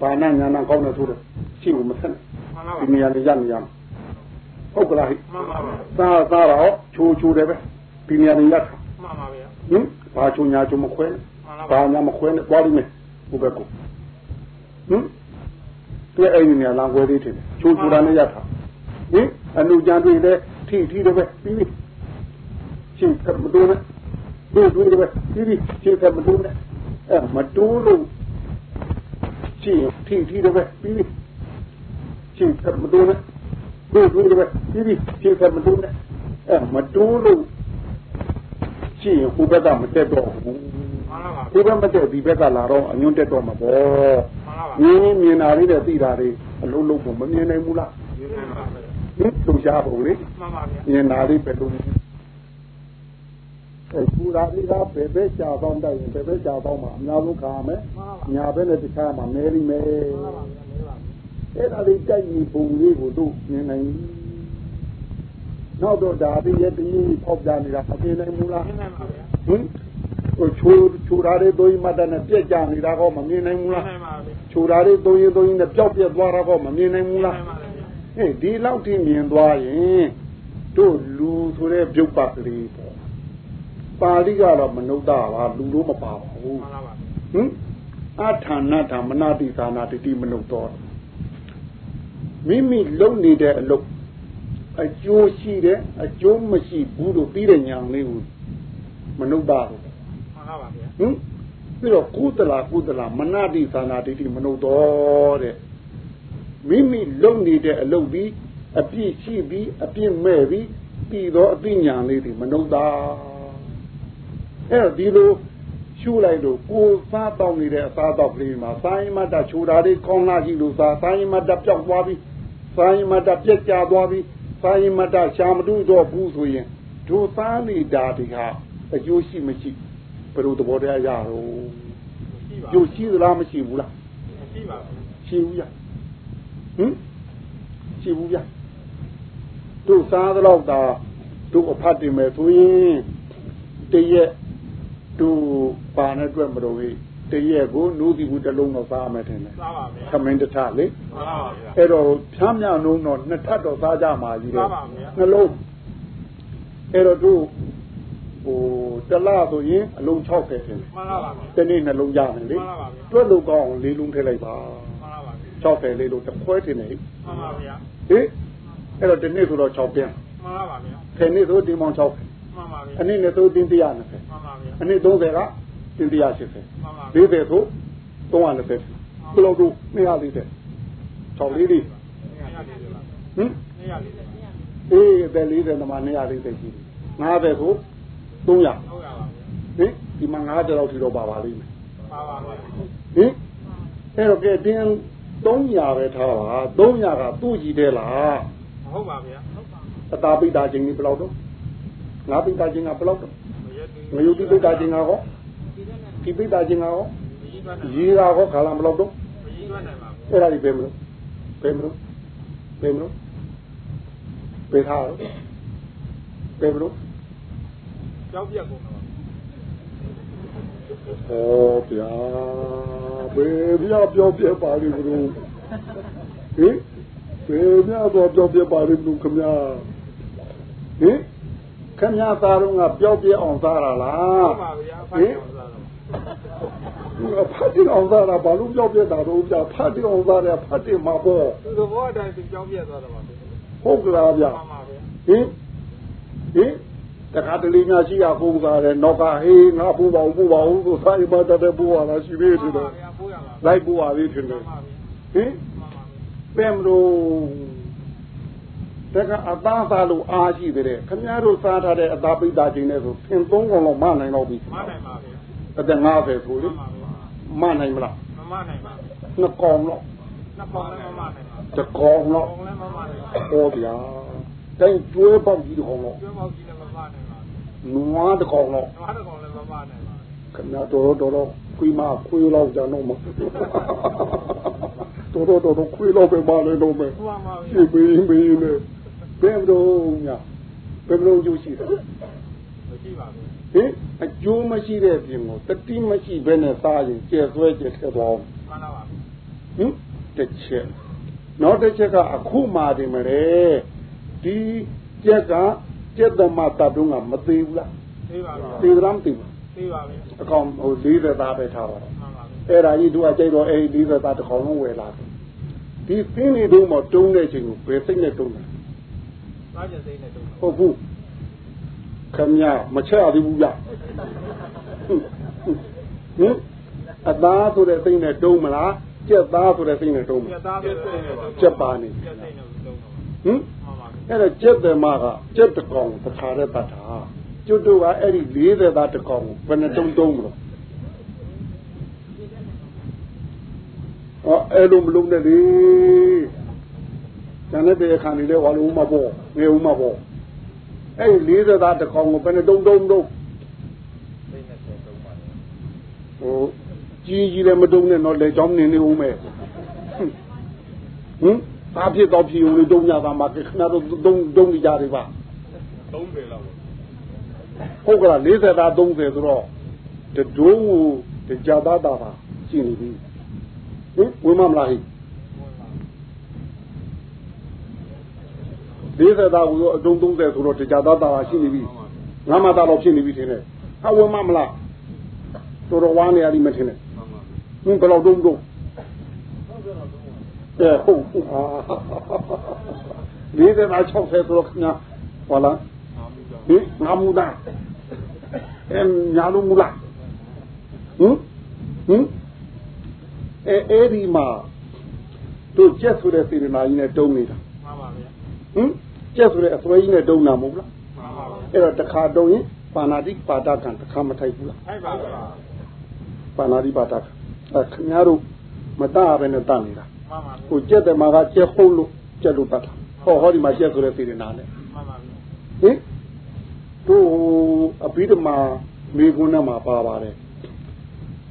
ဘာနာညာနာကောင်းတယ်ဆိုတယ်ရှိဘူးမဆက်နဲ့မှန်လားပါဒီနေရာနေရနေရ ဟုတ်ကလားဟိမှန်ပါဗျာစားစားတော့ချိုးချိုးတယ်ပဲဒီနေရာနေရတာမှန်ပါဗျာဟင်ဘာချိုးညာချိုးမခွဲမှန်လားဘာပါညာမခွဲနဲ့သွားလိမ့်မယ်ဟိုဘက်ကိုဟင်သူအဲ့ဒီနေရာလမ်းခွဲလေးထင်တယ်ချိုးချိုးတာနဲ့ရတာဟင်အနုကြံတွေလည်းထိထိတယ်ပဲပြီးပြီရှင်းကမတိုးနဲ့တို့တွေပဲပြီးပြီရှင်းကမတိုးနဲ့အဲမတိုးလို့ရှင်းထိထိတယ်ပဲပြီးပြီရှင်းကမတိုးနဲ့ တို့တွေပဲပြီးပြီရှင်းကမတိုးနဲ့အဲမတိုးလို့ရှင်းဟိုဘက်ကမတက်တော့ဘူးမှန်လားပါဒီဘက်မတက်ဒီဘက်ကလာတော့အညွန့်တက်တော့မှာပေါ့မှန်လားပါမြင်မြင်တာလေးနဲ့သိတာလေးအလုံးလုံးကိုမမြင်နိုင်ဘူးလားယူနေပါဗျာဟင်သူရှားပုံလေမှန်ပါဗျာမြင်တာလေးပဲလို့အဲပူရာလေးကဘယ်ဘက်ကြာတော့တိုက်ရင်ဘယ်ဘက်ကြာတော့မှအများဆုံးခါမယ်မှန်ပါညာဘက်နဲ့တခြားမှာမဲလိမဲမှန်ပါဗျာနေပါ အဲ့ဒါလေးတိုက်ရင်ပုံလေးကိုတို့မြင်နိုင်ပြီနောက်တော့ဒါပြီးရဲ့တည်းပေါက်ကြနေတာမမြင်နိုင်ဘူးလားနေနိုင်ပါဗျာဟင်ဟိုချိုးချိုးထားတဲ့သွေးမတ်တနဲ့ပြက်ကြနေတာကောမမြင်နိုင်ဘူးလားနေနိုင်ပါဗျာချိုးထားတဲ့သွေးသွေးနဲ့ပျောက်ပြက်သွားတာကောမမြင်နိုင်ဘူးလားနေနိုင်ပါဗျာဟဲ့ဒီလောက်ထိမြင်သွားရင်တို့လူဆိုတဲ့ပြုတ်ပတ်ကလေးပေါ့ပါဠိကတော့မနုဿပါလူတို့မပါပါဘူးမှန်လားပါဟင်အထာဏဓမ္မနာတိသာနာတိတိမနုဿတော့ မိမိလုံနေတဲ့အလုပ်အကျိုးရှိတယ်အကျိုးမရှိဘူးလို့ပြီးတဲ့ညာလေးကိုမနုဿဘူးမှန်လားပါဗျာဟင်ပြီးတော့ကုသလာကုသလာမနာတိသာနာတိတိမနုတော့တဲ့မိမိလုံနေတဲ့အလုပ်ပြီးအပြည့်ရှိပြီးအပြည့်မဲ့ပြီးပြီးတော့အသိဉာဏ်လေးတွေမနုတာအဲ့တော့ဒီလိုရှုလိုက်လို့ကိုယ်စားတောင်းနေတဲ့အစားတော့ကလေးမှာစာရင်မတ္တခြူတာလေးကောင်းလာကြည့်လို့စာစာရင်မတ္တပြောက်သွားပြီး စာရင်မတ္တပြက်ကျသွားပြီးစာရင်မတ္တရှာမတူတော့ဘူးဆိုရင်ဒုသားနေတာတွေဟာအကျိုးရှိမရှိဘယ်လိုသဘောတရားရတော့မရှိပါကျိုးရှိသလားမရှိဘူးလားမရှိပါဘူးရှိဘူးဗျဟင်ရှိဘူးဗျတို့စားတော့တာတို့အဖတ်တင်မယ်ဆိုရင်တရက်တို့ပါနဲ့တွေ့မလို့ဟိ တရက်ကိုနိုးစီဘူးတစ်လုံးတော့စားမယ်ထင်တယ်စားပါဗျာခမင်းတစ်ထလေမှန်ပါဗျာအဲ့တော့ဖြမ်းမြောင်လုံးတော့နှစ်ထပ်တော့စားကြမှာကြီးတယ်စားပါဗျာနှလုံးအဲ့တော့တို့ဟိုတလားဆိုရင်အလုံး60ထင်တယ်မှန်လားပါဗျာတနေ့နှလုံးရမယ်လေမှန်လားပါဗျာတွက်လို့ကောင်းအောင်လေးလုံးထည့်လိုက်ပါမှန်လားပါဗျာ60လေးလို့တစ်ခွဲတင်နေဟိမှန်ပါဗျာဟိအဲ့တော့ဒီနေ့ဆိုတော့6ပြန်မှန်လားပါဗျာ10နေ့ဆိုဒီမောင်6မှန်ပါဗျာအနည်းနဲ့3တင်း120မှန်ပါဗျာအနည်း30ကတင်း 180မှန်ပါဗျာ40ဆို320ဘယ်လောက်တို့240 6လေးလေးနေရာလေးတွေပါဟင်နေရာလေးတွေပါအေးအသက်40နမ240ရှိတယ်50ဆို300ဟုတ်ရပါဗျာဟင်ဒီမှာ90လောက်ထိတော့ပါပါလိမ့်မယ်ပါပါဗျာဟင်အဲ့တော့ကဲတင်း300ပဲထားပါ300ကသူ့ကြီးတယ်လားမဟုတ်ပါဗျာအတာပိတာချင်းကြီးဘယ်လောက်တော့ငါပိတာချင်းကဘယ်လောက်တော့မရက်တူငရုတ်တိပိတာချင်းကဟော ဒီပိတာချင်းကဟောကြီးသွားနိုင်ရေကဟောခါလာဘယ်လောက်တော့ကြီးသွားနိုင်ပါဗျာအဲ့ဒါဒီပဲမလို့ပဲမလို့ပဲမလို့ပဲထားတော့ပဲမလို့ကြောက်ပြက်ကုန်တော့ဟောဗျာဘေးပြပြောပြပါလိမ့်မလို့ဟင်ဘေးပြတော့ပြောပြပါလိမ့်မလို့ခမညာဟင်ခမညာသားတော့ငါပြောပြအောင်သားရလာဟုတ်းပါဗျာဖိုင် အောင်စားတော့ဖတ်တိအောင်သားတာဘာလို့ပြောပြတာတော့ဗျာဖတ်တိအောင်သားတယ်ဖတ်တိမှာပေါ့သူတို့ဘောအတိုင်းသူကြောက်ပြက်သွားတော့ပါဗျာဟုတ်ကလားဗျာမှန်ပါဗျာဟင်ဟင်တခါတလေများရှိရပုံကလည်းနောက်ကဟေးငါပူပါဦးပူပါဦးဆိုစာရမတတ်တဲ့ပူပါလားရှိသေးတယ်မှန်ပါတော့ဗျာပိုးရပါလိုက်ပူပါသေးတယ်မှဟန်ပါဗျာင်မှန်ပါပဲမလို့တကအသားစားလို့အားရှိတယ်ခမည်းတော်စားထားတဲ့အသားပိတ်တာချင်းနဲ့ဆိုဖင်သုံးကောင်လောက်မနိုင်တော့ဘူးမှန်နိုင်ပါဗျာ အသက်50ဆိုလေမှန်ပါဗျာမနိုင်မလားမမနိုင်ပါနှစ်ကောင်လောက်နှစ်ပေါင်းလည်းမမနိုင်ပါတစ်ကောင်လောက်ပေါင်းလည်းမမနိုင်ပါဟောဗျာတိုင်းကျွေးပေါက်ကြီးတစ်ကောင်လောက်ကျွေးပေါက်ကြီးလည်းမမနိုင်ပါနွားတစ်ကောင်လောက်နွားတစ်ကောင်လည်းမမနိုင်ပါခင်ဗျာတော်တော်တော်ခွေးမခွေးလောက်ကြတော့မတော်တော်တော်ခွေးလောက်ပဲပါလေတော့မယ်မှန်ပါဗျာရှိပြီးပြီးလေဘယ်မလို့ညာဘယ်မလို့ကျိုးရှိတယ်မရှိပါဘူး ဟင်အကျိုးမရှိတဲ့ပြင်ကိုတတိမရှိဘဲနဲ့စားရင်ကျဲဆွဲကျဲထက်သွားမှန်ပါပါဟင်တစ်ချက်နောက်တစ်ချက်ကအခုမှတင်မလဲဒီကျက်ကကျက်သမတတ်တော့မသေးဘူးလားသေးပါဗျာသေသလားမသိဘူးသေးပါဗျာအကောင်ဟို40သားပဲထားပါတော့မှန်ပါဗျာအဲ့ဒါကြီးသူကကြိတ်တော့အဲ့ဒီ40သားတစ်ခေါင်လုံးဝယ်လာတယ်ဒီသင်းနေတော့မတုံးတဲ့ချိန်ကိုဘယ်စိတ်နဲ့တုံးလဲစားကြစိမ့်နဲ့တုံးပါဟုတ်ဘူး ခမရမချက်ရသေးဘူးဗျဟင်အသားဆိုတဲ့စိတ်နဲ့တုံးမလားကြက်သားဆိုတဲ့စိတ်နဲ့တုံးမပြလားတ်သားပဲစိမ့်နဲ့တုံးကြက်ပါနေပြတ်စိမ့်နဲ့တုံးတော့ဟင်မှန်ပါဗျာအဲ့ဒါကြက်တယ်မကကြက်တကောင်တစ်ခါတည်းတတ်တာကျွတ်တို့ကအဲ့ဒီ40သားတကောင်ကိုဘယ်နဲ့တုံးတုံးမလို့အော်အဲ့လိုမလုံးနဲ့လေကျန်တဲ့အခါနေလဲဟောလို့မပေါ့ငယ်ဦးမပေါ့ အဲ့ဒီ40သားတကောင်ကိုဘယ်နဲ့တုံးတုံးတုံးစိမ့်နဲ့တုံးပါလေဟိုကြီးကြီးလည်းမတုံးနဲ့တော့လေချောင်းနေနေဦးမယ်ဟင်ဘာဖြစ်တော့ဖြစ်ဦးလို့တုံးကြတာမှာခဏတော့တုံးတုံးကြတယ်ပါ30လောက်ဟုတ်ကလား40သား30ဆိုတော့တဒိုးကိုတကြသားတာပါရှင်းနေပြီဟင်ဝင်မမလားဟိ 40သားကိုအတုံး30ဆိုတော့တကြသားတာပါရှင်းနေပြီငါမသားတော့ဖြစ်နေပြီထင်တယ်ဟာဝင်မမလားတော်တော်ဝါနေရလိမ့်မယ်ထင်တယ်ဟင်ဘယ်တော့တုံးတုံးအဲဟုတ်အာ40သား60ဆိုတော့ခင်ဗျာဟောလားဟင်ငါမူသားအဲညာလို့မလားဟင်ဟင်အဲအဲ့ဒီမှာတို့ကျက်ဆိုတဲ့စေရနာကြီးနဲ့တုံးနေတာမှန်ပါဗျာဟင် ကျက်ဆိုတဲ့အစွဲကြီးနဲ့တုံးတာမဟုတ်လားမှန်ပါဗျာအဲ့တော့တစ်ခါတုံးရင်ပါဏာတိပါဒကံတစ်ခါမထိုက်ဘူးလားထိုက်ပါဗျာပါဏာတိပါဒကံအဲခင်ဗျားတို့မတရပဲနဲ့တတ်နေတာမှန်ပါဗျာဟိုကျက်တယ်မှာကကျက်ဟုတ်လို့ကျက်လို့တတ်တာဟောဟောဒီမှာကျက်ဆိုတဲ့စေရနာနဲ့မှန်ပါဗျာဟင်တို့အဘိဓမ္မာမိကုန်းနဲ့မှာပါပါတယ်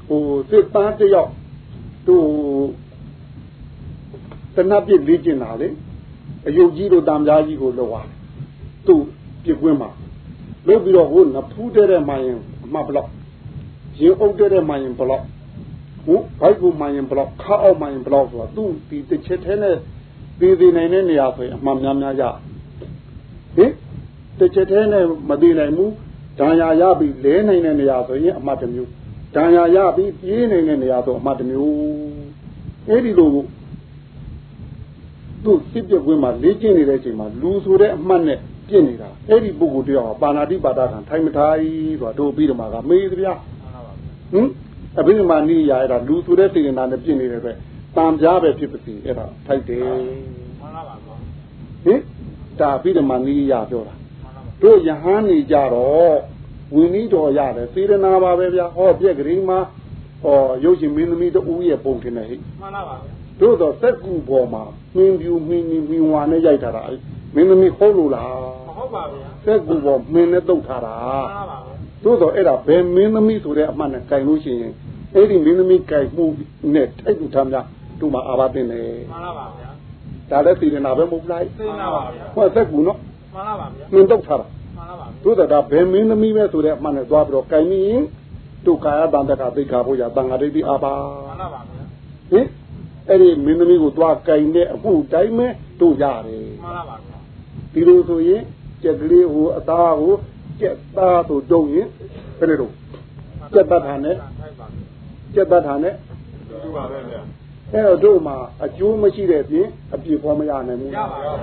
ဟိုစစ်သားတယောက်တို့တနတ်ပြစ်လေးကျင်တာလေ အယုတ်ကြီးတို့တံကြားကြီးကိုလောက်သွားသူ့ပြစ်ကွင်းမှာလုပ်ပြီးတော့ဟိုနဖူးတဲ့တဲ့မှရင်အမှတ်ဘလောက်ရင်အုပ်တဲ့တဲ့မှရင်ဘလောက်ဟိုဘိုက်ကူမှရင်ဘလောက်ခါအောက်မှရင်ဘလောက်ဆိုတာသူ့ဒီတစ်ချက်ထဲနဲ့ပြည်သေးနိုင်တဲ့နေရာဆိုရင်အမှန်များများရဟင်တစ်ချက်ထဲနဲ့မသေးနိုင်ဘူးဒဏ်ရာရပြီးလဲနိုင်တဲ့နေရာဆိုရင်အမှတ်တစ်မျိုးဒဏ်ရာရပြီးပြေးနိုင်တဲ့နေရာဆိုအမှတ်တစ်မျိုးအဲ့ဒီလို သူ့စစ်ပြကွင်းမှာလေ့ကျင့်နေတဲ့အချိန်မှာလူဆိုတဲ့အမှတ်နဲ့ပြင့်နေတာအဲ့ဒီပုဂ္ဂိုလ်တယောက်ပါဏာတိပါဒခံထိုင်မထိုင်ဆိုတာတို့ပြီးတော့မှကမေးသဗျာဟင်အဘိဓမ္မာနိယာအဲ့ဒါလူဆိုတဲ့စေတနာနဲ့ပြင့်နေတဲ့အတွက်တံပြားပဲဖြစ်ပါစေအဲ့ဒါထိုက်တယ်ဟင်ဒါအဘိဓမ္မာနိယာပြောတာတို့ယဟန်နေကြတော့ဝိနည်းတော်ရတယ်စေတနာပါပဲဗျာဟောပြက်ကလေးမှာဟောရုပ်ရှင်မင်းသမီးတူရဲ့ပုံထင်တယ်ဟိမှန်ပါပါ တို့တော့စက်ကူပေါ်မှာမင်းပြူမင်းမင်းဝါနဲ့ရိုက်ထားတာမင်းသမီးဟုတ်လို့လားမဟုတ်ပါဗျာစက်ကူပေါ်မင်းနဲ့တုတ်ထားတာမှန်ပါပါတို့တော့အဲ့ဒါဘယ်မင်းသမီးဆိုတဲ့အမှတ်နဲ့ကြိုင်လို့ရှိရင်အဲ့ဒီမင်းသမီးကြိုင်မှုနဲ့ထိုက်တူထားများတို့မှာအာဘတင်တယ်မှန်ပါပါဗျာဒါလည်းစီရင်တာပဲမဟုတ်လားသိပါပါဗျာဟောစက်ကူနော်မှန်ပါပါဗျာမင်းတုတ်ထားတာမှန်ပါပါတို့တော့ဒါဘယ်မင်းသမီးပဲဆိုတဲ့အမှတ်နဲ့သွားပြီးတော့ကြိုင်ရင်တို့ကာယတန်တကသိက္ခာဖို့ရတန်ဃာဒိဋ္ဌိအာပါမှန်ပါပါဗျာဟင် အဲ့ဒီမင်းသမီးကိုသွားကြိုင်တဲ့အမှုတိုင်းပဲတို့ရတယ်မှန်ပါပါဗျာဒီလိုဆိုရင်ကြက်ကလေးဟိုအသားဟိုကြက်သားဆိုတုံးရင်ဘယ်လိုလုပ်ကြက်တတ်တာနဲ့ကြက်တတ်တာနဲ့ဒီပါပဲဗျာအဲ့တော့တို့မှာအကျိုးမရှိတဲ့ပြင်အပြည့်ဖော်မရနိုင်ဘူးရပါပါ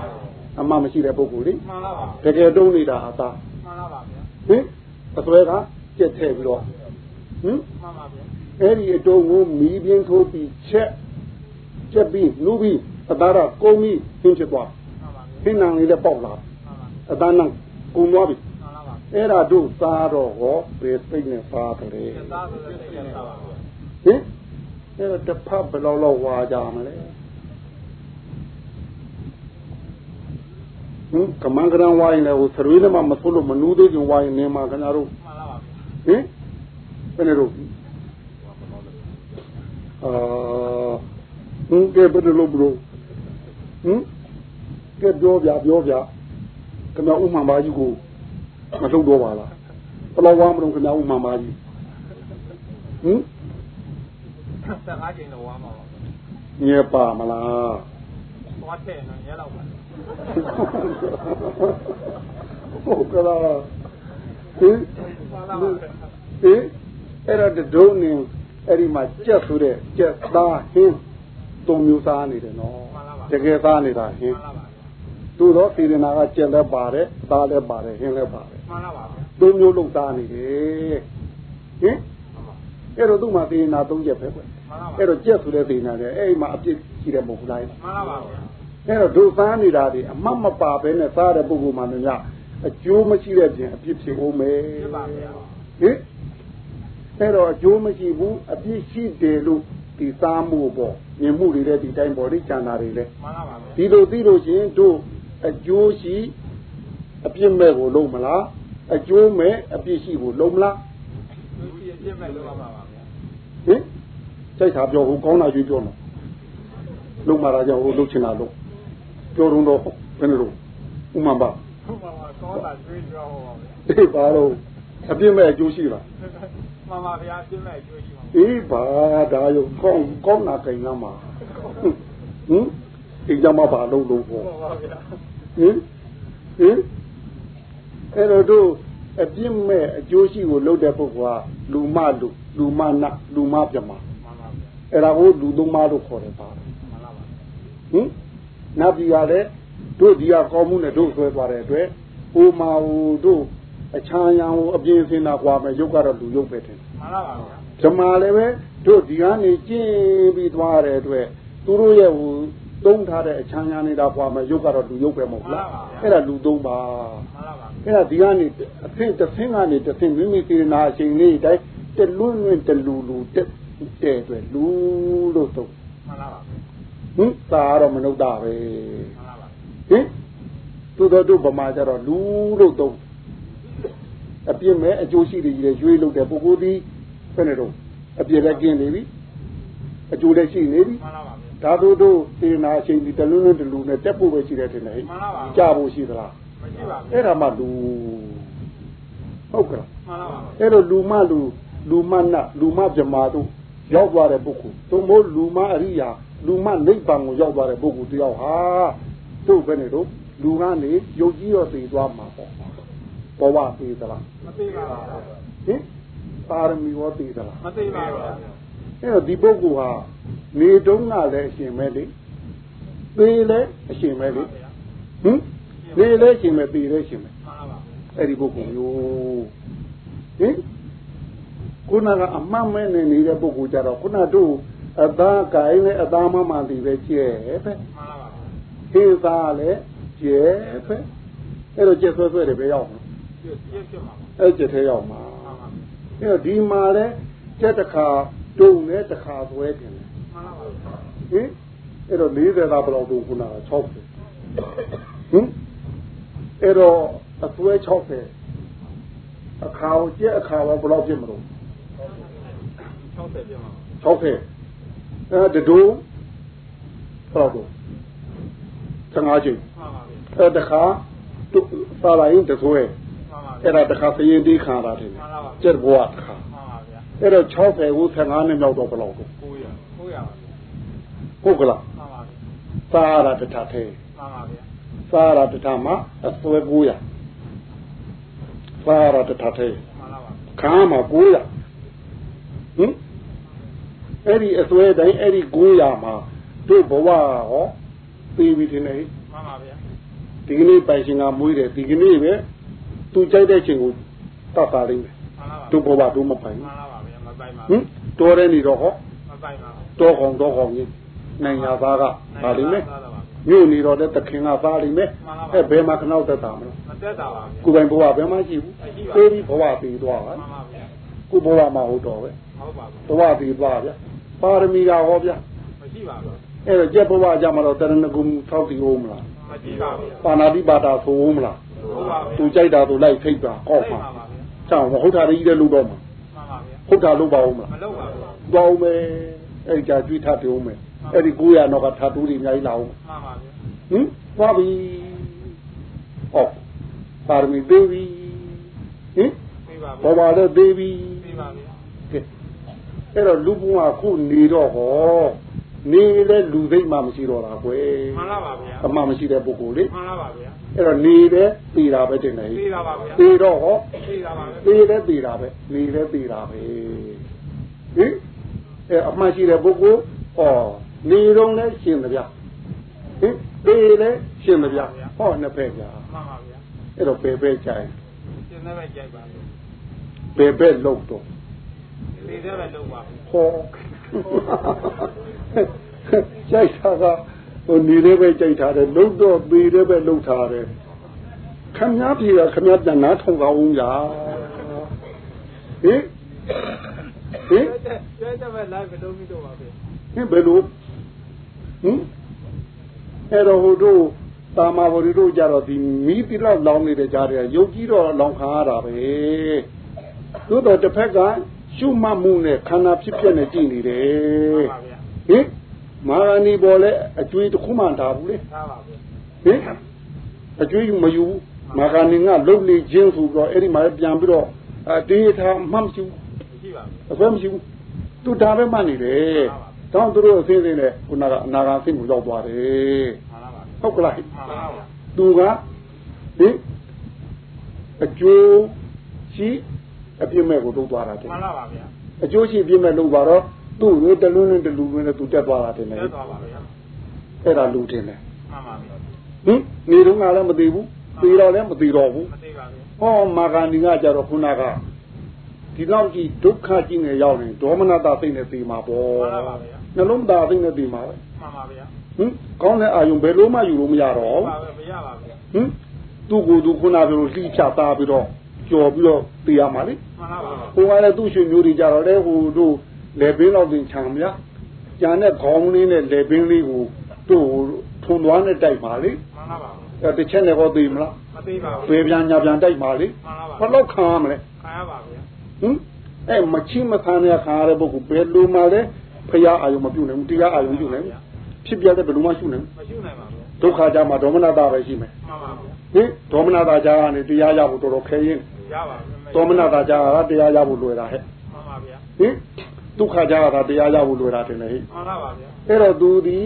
အမှမရှိတဲ့ပုဂ္ဂိုလ်လေမှန်ပါပါတကယ်တုံးနေတာအသားမှန်ပါပါဗျာဟင်အစွဲကကြက်ထည့်ပြီးတော့ဟင်မှန်ပါဗျာအဲ့ဒီအတုံးကိုမီးပြင်းထိုးပြီးချက် ချက်ပြီးလူပြီးအသားကကုန်းပြီးသင်ဖြစ်သွားမှန်ပါဗျာသင်္နံလေးလည်းပေါက်လာအသားနဲ့ကုန်းသွားပြီအဲ့ဒါတို့စားတော့ဟောဘယ်သိနေစားတယ်စားဆိုတဲ့သိနေစားပါဟင်အဲ့တော့တစ်ဖက်ဘယ်လောက်လောက်ဝါကြမလဲဟင်ကမန်ကရန်ဝိုင်းလေဟိုသရွေးနဲ့မှမဆိုးလို့မနူးသေးခင်ဝိုင်းနေမှာခင်ဗျားတို့မှန်ပါပါဟင်ဘယ်နဲ့တော့အာ ဟင်ကဲဘယ်လိုလုပ်ဘလို့ဟင်ကဲပြောပြပြောပြခင်ဗျာဥမှန်ပါကြီးကိုမထုတ်တော့ပါလားဘယ်လောက်ဝမ်းမလို့ခင်ဗျာဥမှန်ပါကြီးဟင်ဆက်ကားချိန်တော့ဝမ်းပါပါညေပါမလားသွားတဲ့နော်ညလောက်ပါဟုတ်ကလားဟင်ဟင်အဲ့တော့ဒုံနေအဲ့ဒီမှာကြက်ဆိုတဲ့ကြက်သားဟင်း သုံးမျိုးစားနေတယ်နော်တကယ်စားနေတာဟင်းသူတော့စေရနာကကြက်လည်းပါတယ်သားလည်းပါတယ်ဟင်းလည်းပါတယ်မှန်ပါပါသုံးမျိုးလုံးစားနေတယ်ဟင်အဲ့တော့သူ့မှာစေရနာသုံးချက်ပဲကွအဲ့တော့ကြက်ဆိုတဲ့စေရနာလေအဲ့ဒီမှာအပြစ်ရှိတယ်မဟုတ်လားမှန်ပါပါအဲ့တော့ဒုစားနေတာဒီအမတ်မပါဘဲနဲ့စားတဲ့ပုဂ္ဂိုလ်မှလည်းညအကျိုးမရှိတဲ့ပြင်အပြစ်ဖြစ်ဦးမယ်ဖြစ်ပါဗျာဟင်အဲ့တော့အကျိုးမရှိဘူးအပြစ်ရှိတယ်လို့ဒီစားမှုပေါ့ မြင်မှုတွေလည်းဒီတိုင်းပေါ်ဒီကျန်တာတွေလည်းမှန်ပါပါဒီလိုသိလို့ချင်းတို့အကျိုးရှိအပြစ်မဲ့ကိုလုံးမလားအကျိုးမဲ့အပြစ်ရှိကိုလုံးမလားအပြစ်မဲ့လုံးပါပါဗျာဟင်စိတ်ထားပြောဟိုကောင်းတာရွေးပြောနော်လုံးမာတာကြောင့်ဟိုလုံးချင်တာလို့ပြောတော့တော့ဘယ်လိုဥမှန်ပါဥမှန်ပါကောင်းတာရွေးပြောဟောပါဗျာအေးပါတော့အပြစ်မဲ့အကျိုးရှိလား မှန်ပါဗျာအပြစ်မဲ့အကျိုးရှိပါအေးပါဒါရောကောင်းကောင်းတာကိန်းလားမှာဟင်ဒီကြမှာပါလုံးလုံးပေါ့ဟင်ဟင်အဲ့တော့တို့အပြစ်မဲ့အကျိုးရှိကိုလုပ်တဲ့ပုဂ္ဂိုလ်ကလူမလူလူမနလူမပြမအဲ့ဒါကိုလူသုံးပါလို့ခေါ်တယ်ပါဟင်နတ်ပြည်ကလည်းတို့ဒီကကောင်းမှုနဲ့တို့ဆွဲသွားတဲ့အတွက်ဟိုမှာဟိုတို့ အချမ်းရံဟိုအပြင်းစင်တာကွာမယ်ရုပ်ကတော့လူရုပ်ပဲထင်မှန်ပါပါဓမ္မလည်းပဲတို့ဒီကနေကျင့်ပြီးသွားတဲ့အတွက်သူတို့ရဲ့ဟိုသုံးထားတဲ့အချမ်းရံနေတာကွာမယ်ရုပ်ကတော့လူရုပ်ပဲမဟုတ်လားအဲ့ဒါလူသုံးပါမှန်ပါပါအဲ့ဒါဒီကနေအဖင်တစ်ဖင်ကနေတစ်ဖင်မိမိစေနာအချိန်လေးတိုင်းတလွန်းလွန်းတလူလူတက်တဲ့အတွက်လူလို့သုံးမှန်ပါပါဟင်သာတော့မနုဿပဲမှန်ပါပါဟင်သူတို့တို့ဗမာကြတော့လူလို့သုံး အပြစ်မဲ့အကျိုးရှိတွေကြီးရွေးလို့တဲ့ပုဂ္ဂိုလ်ဒီဘယ်နဲ့တော့အပြစ်လည်းကျင်းနေပြီအကျိုးလည်းရှိနေပြီမှန်ပါပါဓာတုတို့စေနာအချိန်ဒီတလူလုံးတလူနဲ့တက်ဖို့ပဲရှိတယ်ထင်တယ်မှန်ပါပါကြာဖို့ရှိသလားမရှိပါဘူးအဲ့ဒါမှလူဟုတ်ကဲ့မှန်ပါပါအဲ့တော့လူမလူလူမနလူမဗြမာတို့ရောက်သွားတဲ့ပုဂ္ဂိုလ်သို့မဟုတ်လူမအရိယာလူမနိဗ္ဗာန်ကိုရောက်သွားတဲ့ပုဂ္ဂိုလ်တယောက်ဟာတို့ပဲနေတော့လူကနေယုတ်ကြီးရောသိသွားမှာပေါ့ ဘဝသိသလားမသိပါဘူးဟင်ပါရမီရောသိသလားမသိပါဘူးအဲ့တော့ဒီပုဂ္ဂိုလ်ဟာနေတုံးကလည်းအရှင်ပဲလေသေလည်းအရှင်ပဲလေဟင်နေလဲရှင်မယ်သိလဲရှင်မယ်မှန်ပါပါအဲ့ဒီပုဂ္ဂိုလ်မျိုးဟင်ခုနကအမှန်မဲ့နေနေတဲ့ပုဂ္ဂိုလ်ကြတော့ခုနတို့အသားကိုင်းနဲ့အသားမမှန်တည်ပဲကျဲပဲမှန်ပါပါဟင်းသားလည်းကျဲပဲအဲ့တော့ကျက်ဆွဲဆွဲတယ်ပဲရောက်မှာပြည့်ပြည့်ဖြစ်မှာပါ အဲ့ကျက်ထဲရောက်မှာမှန်ပါအဲ့တော့ဒီမှာလဲကျက်တစ်ခါတုံနဲ့တစ်ခါဆွဲတင်တယ်မှန်ပါပါဟင်အဲ့တော့40သားဘယ်လောက်တုံခုနက60ဟင်အဲ့တော့အသွဲ60အခါကိုကျက်အခါတော့ဘယ်လောက်ဖြစ်မလို့60ပြည့်မှာပါ60အဲတဒိုးဘယ်လောက်တုံ15ချိန်မှန်ပါဗျာအဲ့တခါသူပါလာရင်တသွဲမှန်ပါဗျာ အဲ့ဒါတခါစရင်တီးခံတာတယ်မှန်ပါပါကျက်ဘွားတခါမှန်ပါဗျာအဲ့တော့60ကို15နှစ်မြောက်တော့ဘယ်လောက်တုံ900 900ပါဗျာဟုတ်ကလားမှန်ပါဗျာစားရတာတစ်ထပ်သေးမှန်ပါဗျာစားရတာတစ်ထပ်မှာအသွဲ900စားရတာတစ်ထပ်သေးမှန်ပါပါခါမှာ900ဟင်အဲ့ဒီအသွဲတိုင်းအဲ့ဒီ900မှာတို့ဘဝဟောပြီးပြီထင်တယ်မှန်ပါဗျာဒီကနေ့ပိုင်ရှင်ကမွေးတယ်ဒီကနေ့ပဲ သူကြိုက်တဲ့ချိန်ကိုတတ်တာလိမ့်မယ်မှန်ပါပါတို့ဘဝတို့မပိုင်မှဘူးန်ပါပါဗျာမပိုင်ပါဟင်တော်တဲ့နေတော့ဟောမပိုင်ပါဘူးတော်ကောင်တော်ကောင်ကြီးနိုင်ငံသားကပါလိမ့်မယ်မှန်ပါပါမြို့နေတော့တဲ့တခင်ကသားလိမ့်မယ်မှန်ပါပါအဲဘယ်မှာခနောက်သက်တာမလဲမတက်တာပါဗျာကိုယ်ပိုင်ဘဝဘယ်မှရှိဘူးမရှိပါသေးဘူးပြီးဘဝပြီးသွားပါမှန်ပါဗျာကိုယ်ဘဝမှာဟုတ်တော့ပဲဟုတ်ပါဘူးဘဝပြီးသွားဗျပါရမီကဟောဗျမရှိပါဘူးအဲ့တော့ကျက်ဘဝကြမှာတော့တရဏဂုံထောက်ပြီးဦးမလားမရှိပါဘူးပါဏာတိပါတာဆိုဦးမလားဟုတ်ပါဘူး သူကြိုက်တာသူလိုက်ထိတ်တာကောက်မှမှာန်ပါဗျာကြောင်ဟုတ်တာကြီးတဲ့လူတော့မှာမှန်ပါဗျာဟုတ်တာလို့ပါဦးမလားမလုပ်ပါဘူးသွားဦးမယ်အဲ့ဒီကြာကျွေးထတူဦးမယ်အဲ့ဒီ900တော့ကထတူတွေအများကြီးလာဦးမှန်ပါဗျာဟင်သွားပြီဟောပါရမီသေးပြီဟင်ပြီးပါဘောဗျာပါလည်းသေးပြီပြီးပါဗျာကဲအဲ့တော့လူဘုံကခုနေတော့ဟော နေလဲလူသိမ့်မှမရှိတော့တာကွယ်မှန်ပါပါဗျာအမှန်မရှိတဲ့ပုဂ္ဂိုလ်လေမှန်ပါပါဗျာအဲ့တော့နေလဲပြည်တာပဲတင်နေပြီးတာပါဗျာပြည်တော့ဟောပြီးတာပါဗျာပြည်လဲပြည်တာပဲနေလဲပြည်တာပဲဟင်အဲ့အမှန်ရှိတဲ့ပုဂ္ဂိုလ်ဟောနေတော့လဲရှင်သဗျာဟင်ပြည်လဲရှင်သဗျာဟောနှစ်ဖက်ကြာမှန်ပါဗျာအဲ့တော့ဘယ်ဘက်ကြိုင်ရှင်းတဲ့ပဲကြိုက်ပါဗျာဘယ်ဘက်လုံတော့ဒီတဲ့ပဲလုပ်ပါဗျာဟော ကြိုက်တာကဟိုနေလေးပဲကြိုက်ထားတယ်လုံတော့သေးလေးပဲလုံထားတယ်ခမည်းပြေခမည်းပြန်နားထောင်ပါဦးညာဟင်ဟင်ကျဲတဲ့ပဲလိုက်မလုပ်ပြီးတော့ပါဗျာဟင်ဘယ်လိုဟင်အဲ့တော့ဟိုတို့တာမာဝရီတို့ကြတော့ဒီမီးတိလောက်လောင်းနေတဲ့ကြားတွေကယုတ်ကြီးတော့လောင်ခါရတာပဲသို့တော့တစ်ဖက်က ရှုမှတ်မှုနဲ့ခန္ဓာဖြစ်ဖြစ်နဲ့ကြည့်နေတယ်မှန်ပါဗျာဟင်မာဂဏီပေါ်လဲအကျွေးတစ်ခုမှတာဘူးလေသားပါဗျာဟင်အကျွေးမယူဘူးမာဂဏီကလုံနေခြင်းဆိုတော့အဲ့ဒီမှာပြန်ပြီးတော့အတေးထားမှမရှိဘူးမရှိပါဘူးအစွဲမရှိဘူးသူဒါပဲမှတ်နေတယ်တောင်းသူတို့အသိသိနဲ့ခုနကအနာဂတ်သိမှုရောက်သွားတယ်မှန်ပါပါဟုတ်ကလားမှန်ပါပါသူကဟင်အကျိုးရှိ အပြစ်မဲ့ကိုလုပ်သွားတာတဲ့မှန်ပါပါဗျာအကျိုးရှိအပြစ်မဲ့လုပ်သွားတော့သူ့ကိုတလွန်းလွန်းတလူလွန်းနဲ့သူတက်သွားတာတင်တယ်တက်သွားပါဗျာအဲ့ဒါလူတင်တယ်မှန်ပါဗျာဟင်နေတော့ကလည်းမသိဘူးသိတော့လည်းမသိတော့ဘူးမသိပါဘူးဟောမာဂန္ဒီကကြတော့ခုနကဒီလောက်ကြီးဒုက္ခကြီးနဲ့ရောက်နေဒေါမနတာသိနေသိမှာပေါ့မှန်ပါပါဗျာနှလုံးသားသိနေသိမှာပဲမှန်ပါဗျာဟင်ကောင်းတဲ့အာယုံဘယ်လိုမှယူလို့မရတော့ပါပဲမရပါဘူးဟင်သူ့ကိုယ်သူခုနကလိုလှိချသားပြီးတော့ကြော်ပြီးတော့သိရမှာလေမှန်ပါပါ ဟိုကလည်းသူ့ရွှေမျိုးတွေကြတော့လေဟိုတို့လေပင်းတော့တင်ချံဗျာကြံတဲ့ခေါင်းလေးနဲ့လေပင်းလေးကိုတို့ထုံသွားနဲ့တိုက်ပါလေမှန်ပါပါအဲတစ်ချက်နဲ့ဟောသိမလားမသိပါဘူးပေပြန်ညာပြန်တိုက်ပါလေမှန်ပါပါဘယ်လောက်ခံရမလဲခံရပါဗျာဟင်အဲမချိမခံရခံရတဲ့ပုဂ္ဂိုလ်ဘယ်လိုမှလဲဖရာအာယုံမပြုတ်နိုင်ဘူးတရားအာယုံပြုတ်နိုင်ဘူးဖြစ်ပြတဲ့ဘယ်လိုမှရှုနိုင်ဘူးမရှိနိုင်ပါဘူးဒုက္ခကြမှာဒေါမနတာပဲရှိမယ်မှန်ပါဗျာဟင်ဒေါမနတာကြားကနေတရားရဖို့တော်တော်ခဲရင်ရပါဘူး ဒေါမနတာကြားကတရားရဖို့လွယ်တာဟဲ့မှန်ပါဗျာဟင်ဒုက္ခကြားကတရားရဖို့လွယ်တာတင်လေဟဲ့မှန်ပါပါဗျာအဲ့တော့သူဒီ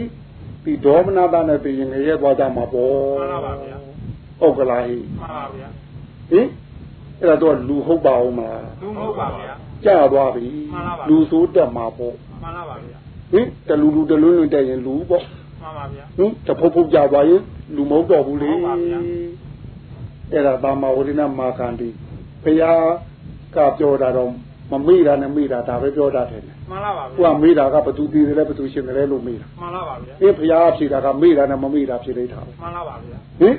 ဒီဒေါမနတာနဲ့ပြင်ငရဲသွားကြမှာပေါ့မှန်ပါပါဗျာဟုတ်ကလားဟိမှန်ပါဗျာဟင်အဲ့တော့လူဟုတ်ပါဦးမလားလူမဟုတ်ပါဗျာကြာသွားပြီလူဆိုးတက်မှာပေါ့မှန်ပါပါဗျာဟင်တလူလူတလွန်းလွန်းတက်ရင်လူပေါ့မှမှန်ပါဗျာဟင်တဖုတ်ဖုတ်ကြသွားရင်လူမဟုတ်တော့ဘူးလေဟုတ်ပါဗျာအဲ့ဒါတာမဝရိဏမာကန္တိ ဘုရားကပြောတာတော့မမေ့တာနဲ့မေ့တာဒါပဲပြောတာတယ်မှန်လားပါသူဗျာကမေ့တာကဘသူတည်တယ်လဲဘသူရှင်တယ်လဲလို့မေ့တာမှန်လားပါဗျာအင်းဘုရားဖြေတာကမေ့တာနဲ့မမေ့တာဖြေလိုက်တာပဲမှန်လားပါဗျာဟင်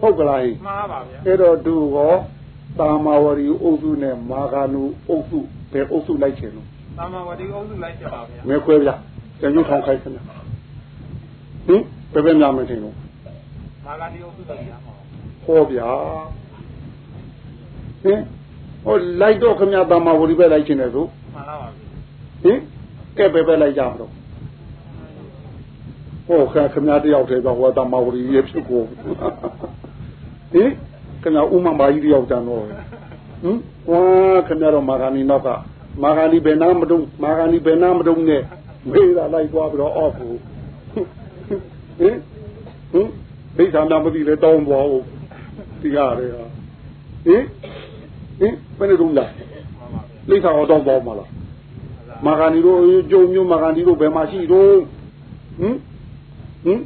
ဟုတ်ကလားဟင်မှန်လားပါဗျာအဲ့တော့သူရောတာမဝရီအုပ်စုနဲ့မာဂာနုအုပ်စုဘယ်အုပ်စုလိုက်ချင်လို့သာမဝတိအုပ်စုလိုက်ကြပါဗျာမဲခွဲပြကျန်ကျုံထောင်ခိုင်းခဏဟင်ဘယ်ဘယ်များမထင်လို့မာဂတိအုပ်စုလိုက်ကြပါဟောဗျာ ဟင်ဟိုလိုက်တော့ခမတာမဝရီပဲလိုက်ချင်တယ်ဆိုမှန်လားပါဗျာဟင်ကဲဘယ်ဘယ်လိုက်ကြမလို့ဟောခခမတယောက်တည်းတော့ဟောတာမဝရီရဲ့ဖြစ်ကိုဟင်ခမဥမ္မာဘာကြီးတယောက်တန်းတော့ဟင်ဝါခမတော်မာဂာနီနောက်ကမာဂာနီဘယ်နာမတုံးမာဂာနီဘယ်နာမတုံးနဲ့မေးတာလိုက်သွားပြီးတော့အော့ကိုဟင်ဟင်ဒိဋ္ဌာနာမသိလဲတောင်းသွားဦးဒီရတယ်ဟာဟင် ဟင်ဘယ်နဲ့တုံးလားမှန်ပါဗျာလိခါတော့တောင်းသွားမှာလားမာဂာနီတို့ကြုံမျိုးမာဂာနီတို့ဘယ်မှာရှိတော့ဟင်ဟင်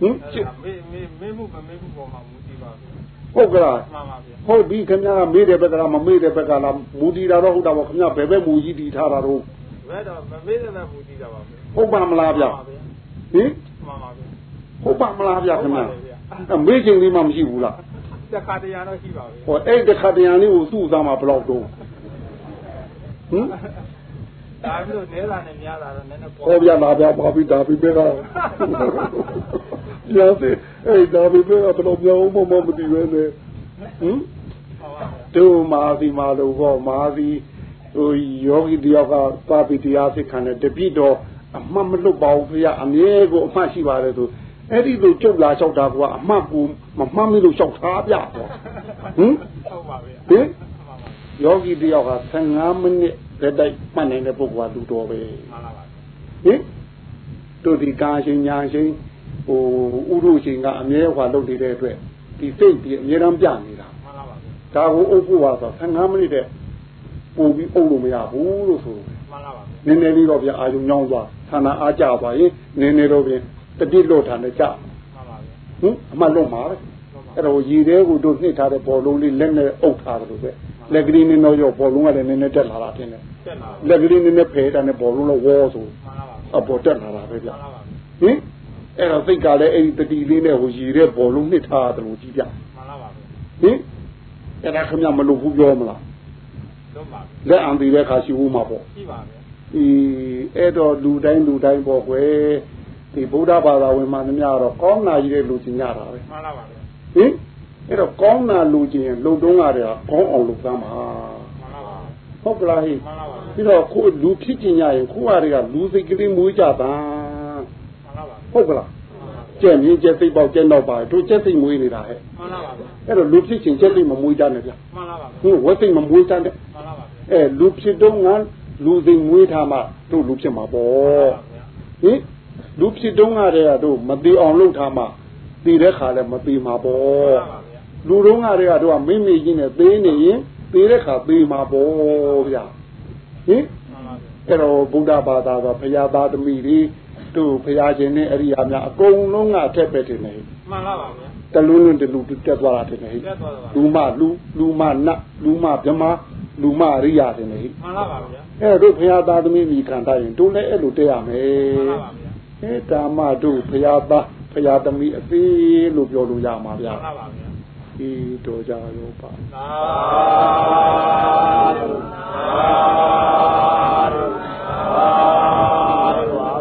ဟင်မေးမေးမေးမှုမမေးမှုပေါ်မှာမူတည်ပါဗျာဟုတ်ကလားမှန်ပါဗျာဟုတ်ပြီခင်ဗျားကမေးတယ်ဘက်ကလားမမေးတယ်ဘက်ကလားမူတည်တာတော့ဟုတ်တာပေါ့ခင်ဗျားဘယ်ဘက်မူကြီးတည်ထားတာတော့ဘယ်တော့မမေးတဲ့ဘက်မူတည်တာပါဗျာဟုတ်ပါမလားဗျဟင်မှန်ပါဗျာဟုတ်ပါမလားဗျခင်ဗျာဟုတ်ပါဗျာအမေးချိန်လေးမှမရှိဘူးလား တခါတရံတော့ရှိပါဗျာဟောအဲ့တခါတရံလေးကိုစုစားမှာဘယ်လောက်တော့ဟင်ဒါပြီးတော့နဲလာနဲ့များလာတော့နည်းနည်းဟောဗျာလာဗျာပါပြီဒါပြီပဲကပြန်စေအဲ့ဒါပြီပဲကဘယ်လိုပြောင်းမမမသိပဲနဲ့ဟင်ဟုတ်ပါဗျာတို့မာစီမာလို့ဟောမာစီဟိုယောဂီတယောက်ကပါပိတရားသိခံတဲ့တပိတော့အမှတ်မလွတ်ပါဘူးဖေရအမြဲကိုအမှတ်ရှိပါတယ်ဆို အဲ့ဒီလိုကျုပ်လာလျှောက်တာကအမှတ်ကိုမမှတ်မိလို့လျှောက်ထားပြတော့ဟင်ဟုတ်ပါဗျာဟင်ယောဂီတယောက်က15မိနစ်သက်တိုက်မှတ်နိုင်တဲ့ပုဂ္ဂိုလ်ကလူတော်ပဲမှန်ပါဗျာဟင်တို့ဒီကာရှင်ညာရှင်ဟိုဥရုရှင်ကအမြဲဟွာလုပ်နေတဲ့အတွက်ဒီစိတ်ဒီအမြဲတမ်းပြနေတာမှန်ပါဗျာဒါကိုအုပ်ဖို့ပါဆို15မိနစ်တဲ့ပို့ပြီးအုပ်လို့မရဘူးလို့ဆိုတယ်မှန်ပါဗျာနည်းနည်းလေးတော့ပြအာယုံညောင်းသွားဌာနအားကြပါရင်နည်းနည်းတော့ပြင် တတိလွတ်ဌာနဲ့ကြမှန်ပါဗျာဟင်အမှတ်လွတ်မှာပဲအဲ့တော့ရေသေးကိုတို့နှိပ်ထားတဲ့ဘောလုံးလေးလက်နဲ့အုပ်ထားတယ်လို့ပဲလက်ကလေးနဲ့တော့ရောဘောလုံးကလည်းနည်းနည်းတက်လာတာတင်တယ်တက်လာလက်ကလေးနည်းနည်းဖယ်တာနဲ့ဘောလုံးတော့ဝေါ်ဆိုမှန်ပါဗျာအပေါ်တက်လာတာပဲဗျမှန်ပါဗျာဟင်အဲ့တော့စိတ်ကလည်းအဲ့ဒီတတိလေးနဲ့ဟိုရေတဲ့ဘောလုံးနှိပ်ထားတယ်လို့ကြည့်ပြမှန်ပါဗျာဟင်အဲ့ဒါခင်ဗျမလို့ဘူးပြောမလားလုံးပါဗျာလက်အံတည်တဲ့ခါရှိဦးမှာပေါ့ရှိပါဗျာဒီအဲ့တော့လူတိုင်းလူတိုင်းပေါ့ကွယ် ဒီဗုဒ္ဓဘာသာဝင်မှန်သမျှတော့ကောင်းနာကြီးတဲ့လူချင်းကြတာပဲမှန်ပါဗျာဟင်အဲ့တော့ကောင်းနာလူချင်းလုံတုံးရတယ်ကောင်းအောင်လုပ်သမ်းပါမှန်ပါဗျာဟုတ်ကလားဟိမှန်ပါဗျာပြီးတော့ကိုယ်လူဖြစ်ကျင်ရရင်ကိုယ့်ဟာတွေကလူစိတ်ကလေးမွေးကြတာမှန်ပါဗျာဟုတ်ကလားကြက်မြင်းကြက်စိတ်ပေါက်ကြက်နောက်ပါတို့ကြက်စိတ်မွေးနေတာဟဲ့မှန်ပါဗျာအဲ့တော့လူဖြစ်ကျင်ကြက်စိတ်မမွေးကြနဲ့ဗျမှန်ပါဗျာဟိုဝက်စိတ်မမွေးကြနဲ့မှန်ပါဗျာအဲလူဖြစ်တော့ငါလူစိတ်မွေးထားမှတို့လူဖြစ်မှာပေါ့ဟင် လူဖြစ်တော့ငါတဲ့ကတို့မသေးအောင်လုပ်ထားမှတည်တဲ့ခါလဲမသေးမှာပေါ့လူတုံးကတဲ့ကတို့ကမိမိချင်းနဲ့သေးနေရင်သေးတဲ့ခါသေးမှာပေါ့ဗျာဟင်အဲ့တော့ဗုဒ္ဓဘာသာဆိုဘုရားသားသမီးတွေတို့ဘုရားရှင်နဲ့အရိယာများအကုန်လုံးကအထက်ပဲတင်နေမှန်ပါဗျာတလူလုံးတလူတက်သွားတာတင်နေတက်သွားပါလူမလူလူမနတ်လူမဗြမလူမအရိယာတင်နေမှန်ပါဗျာအဲ့တို့ဘုရားသားသမီးမိခံတတ်ရင်တို့လည်းအဲ့လိုတက်ရမယ်မှန်ပါဗျာ အဲဒါမှတို့ဘုရားသားဘုရားသမီးအသေးလို့ပြောလို့ရမှာဗျာမှန်ပါဗျာဒီတော်ကြရောပါသာဓုသာဓုသာ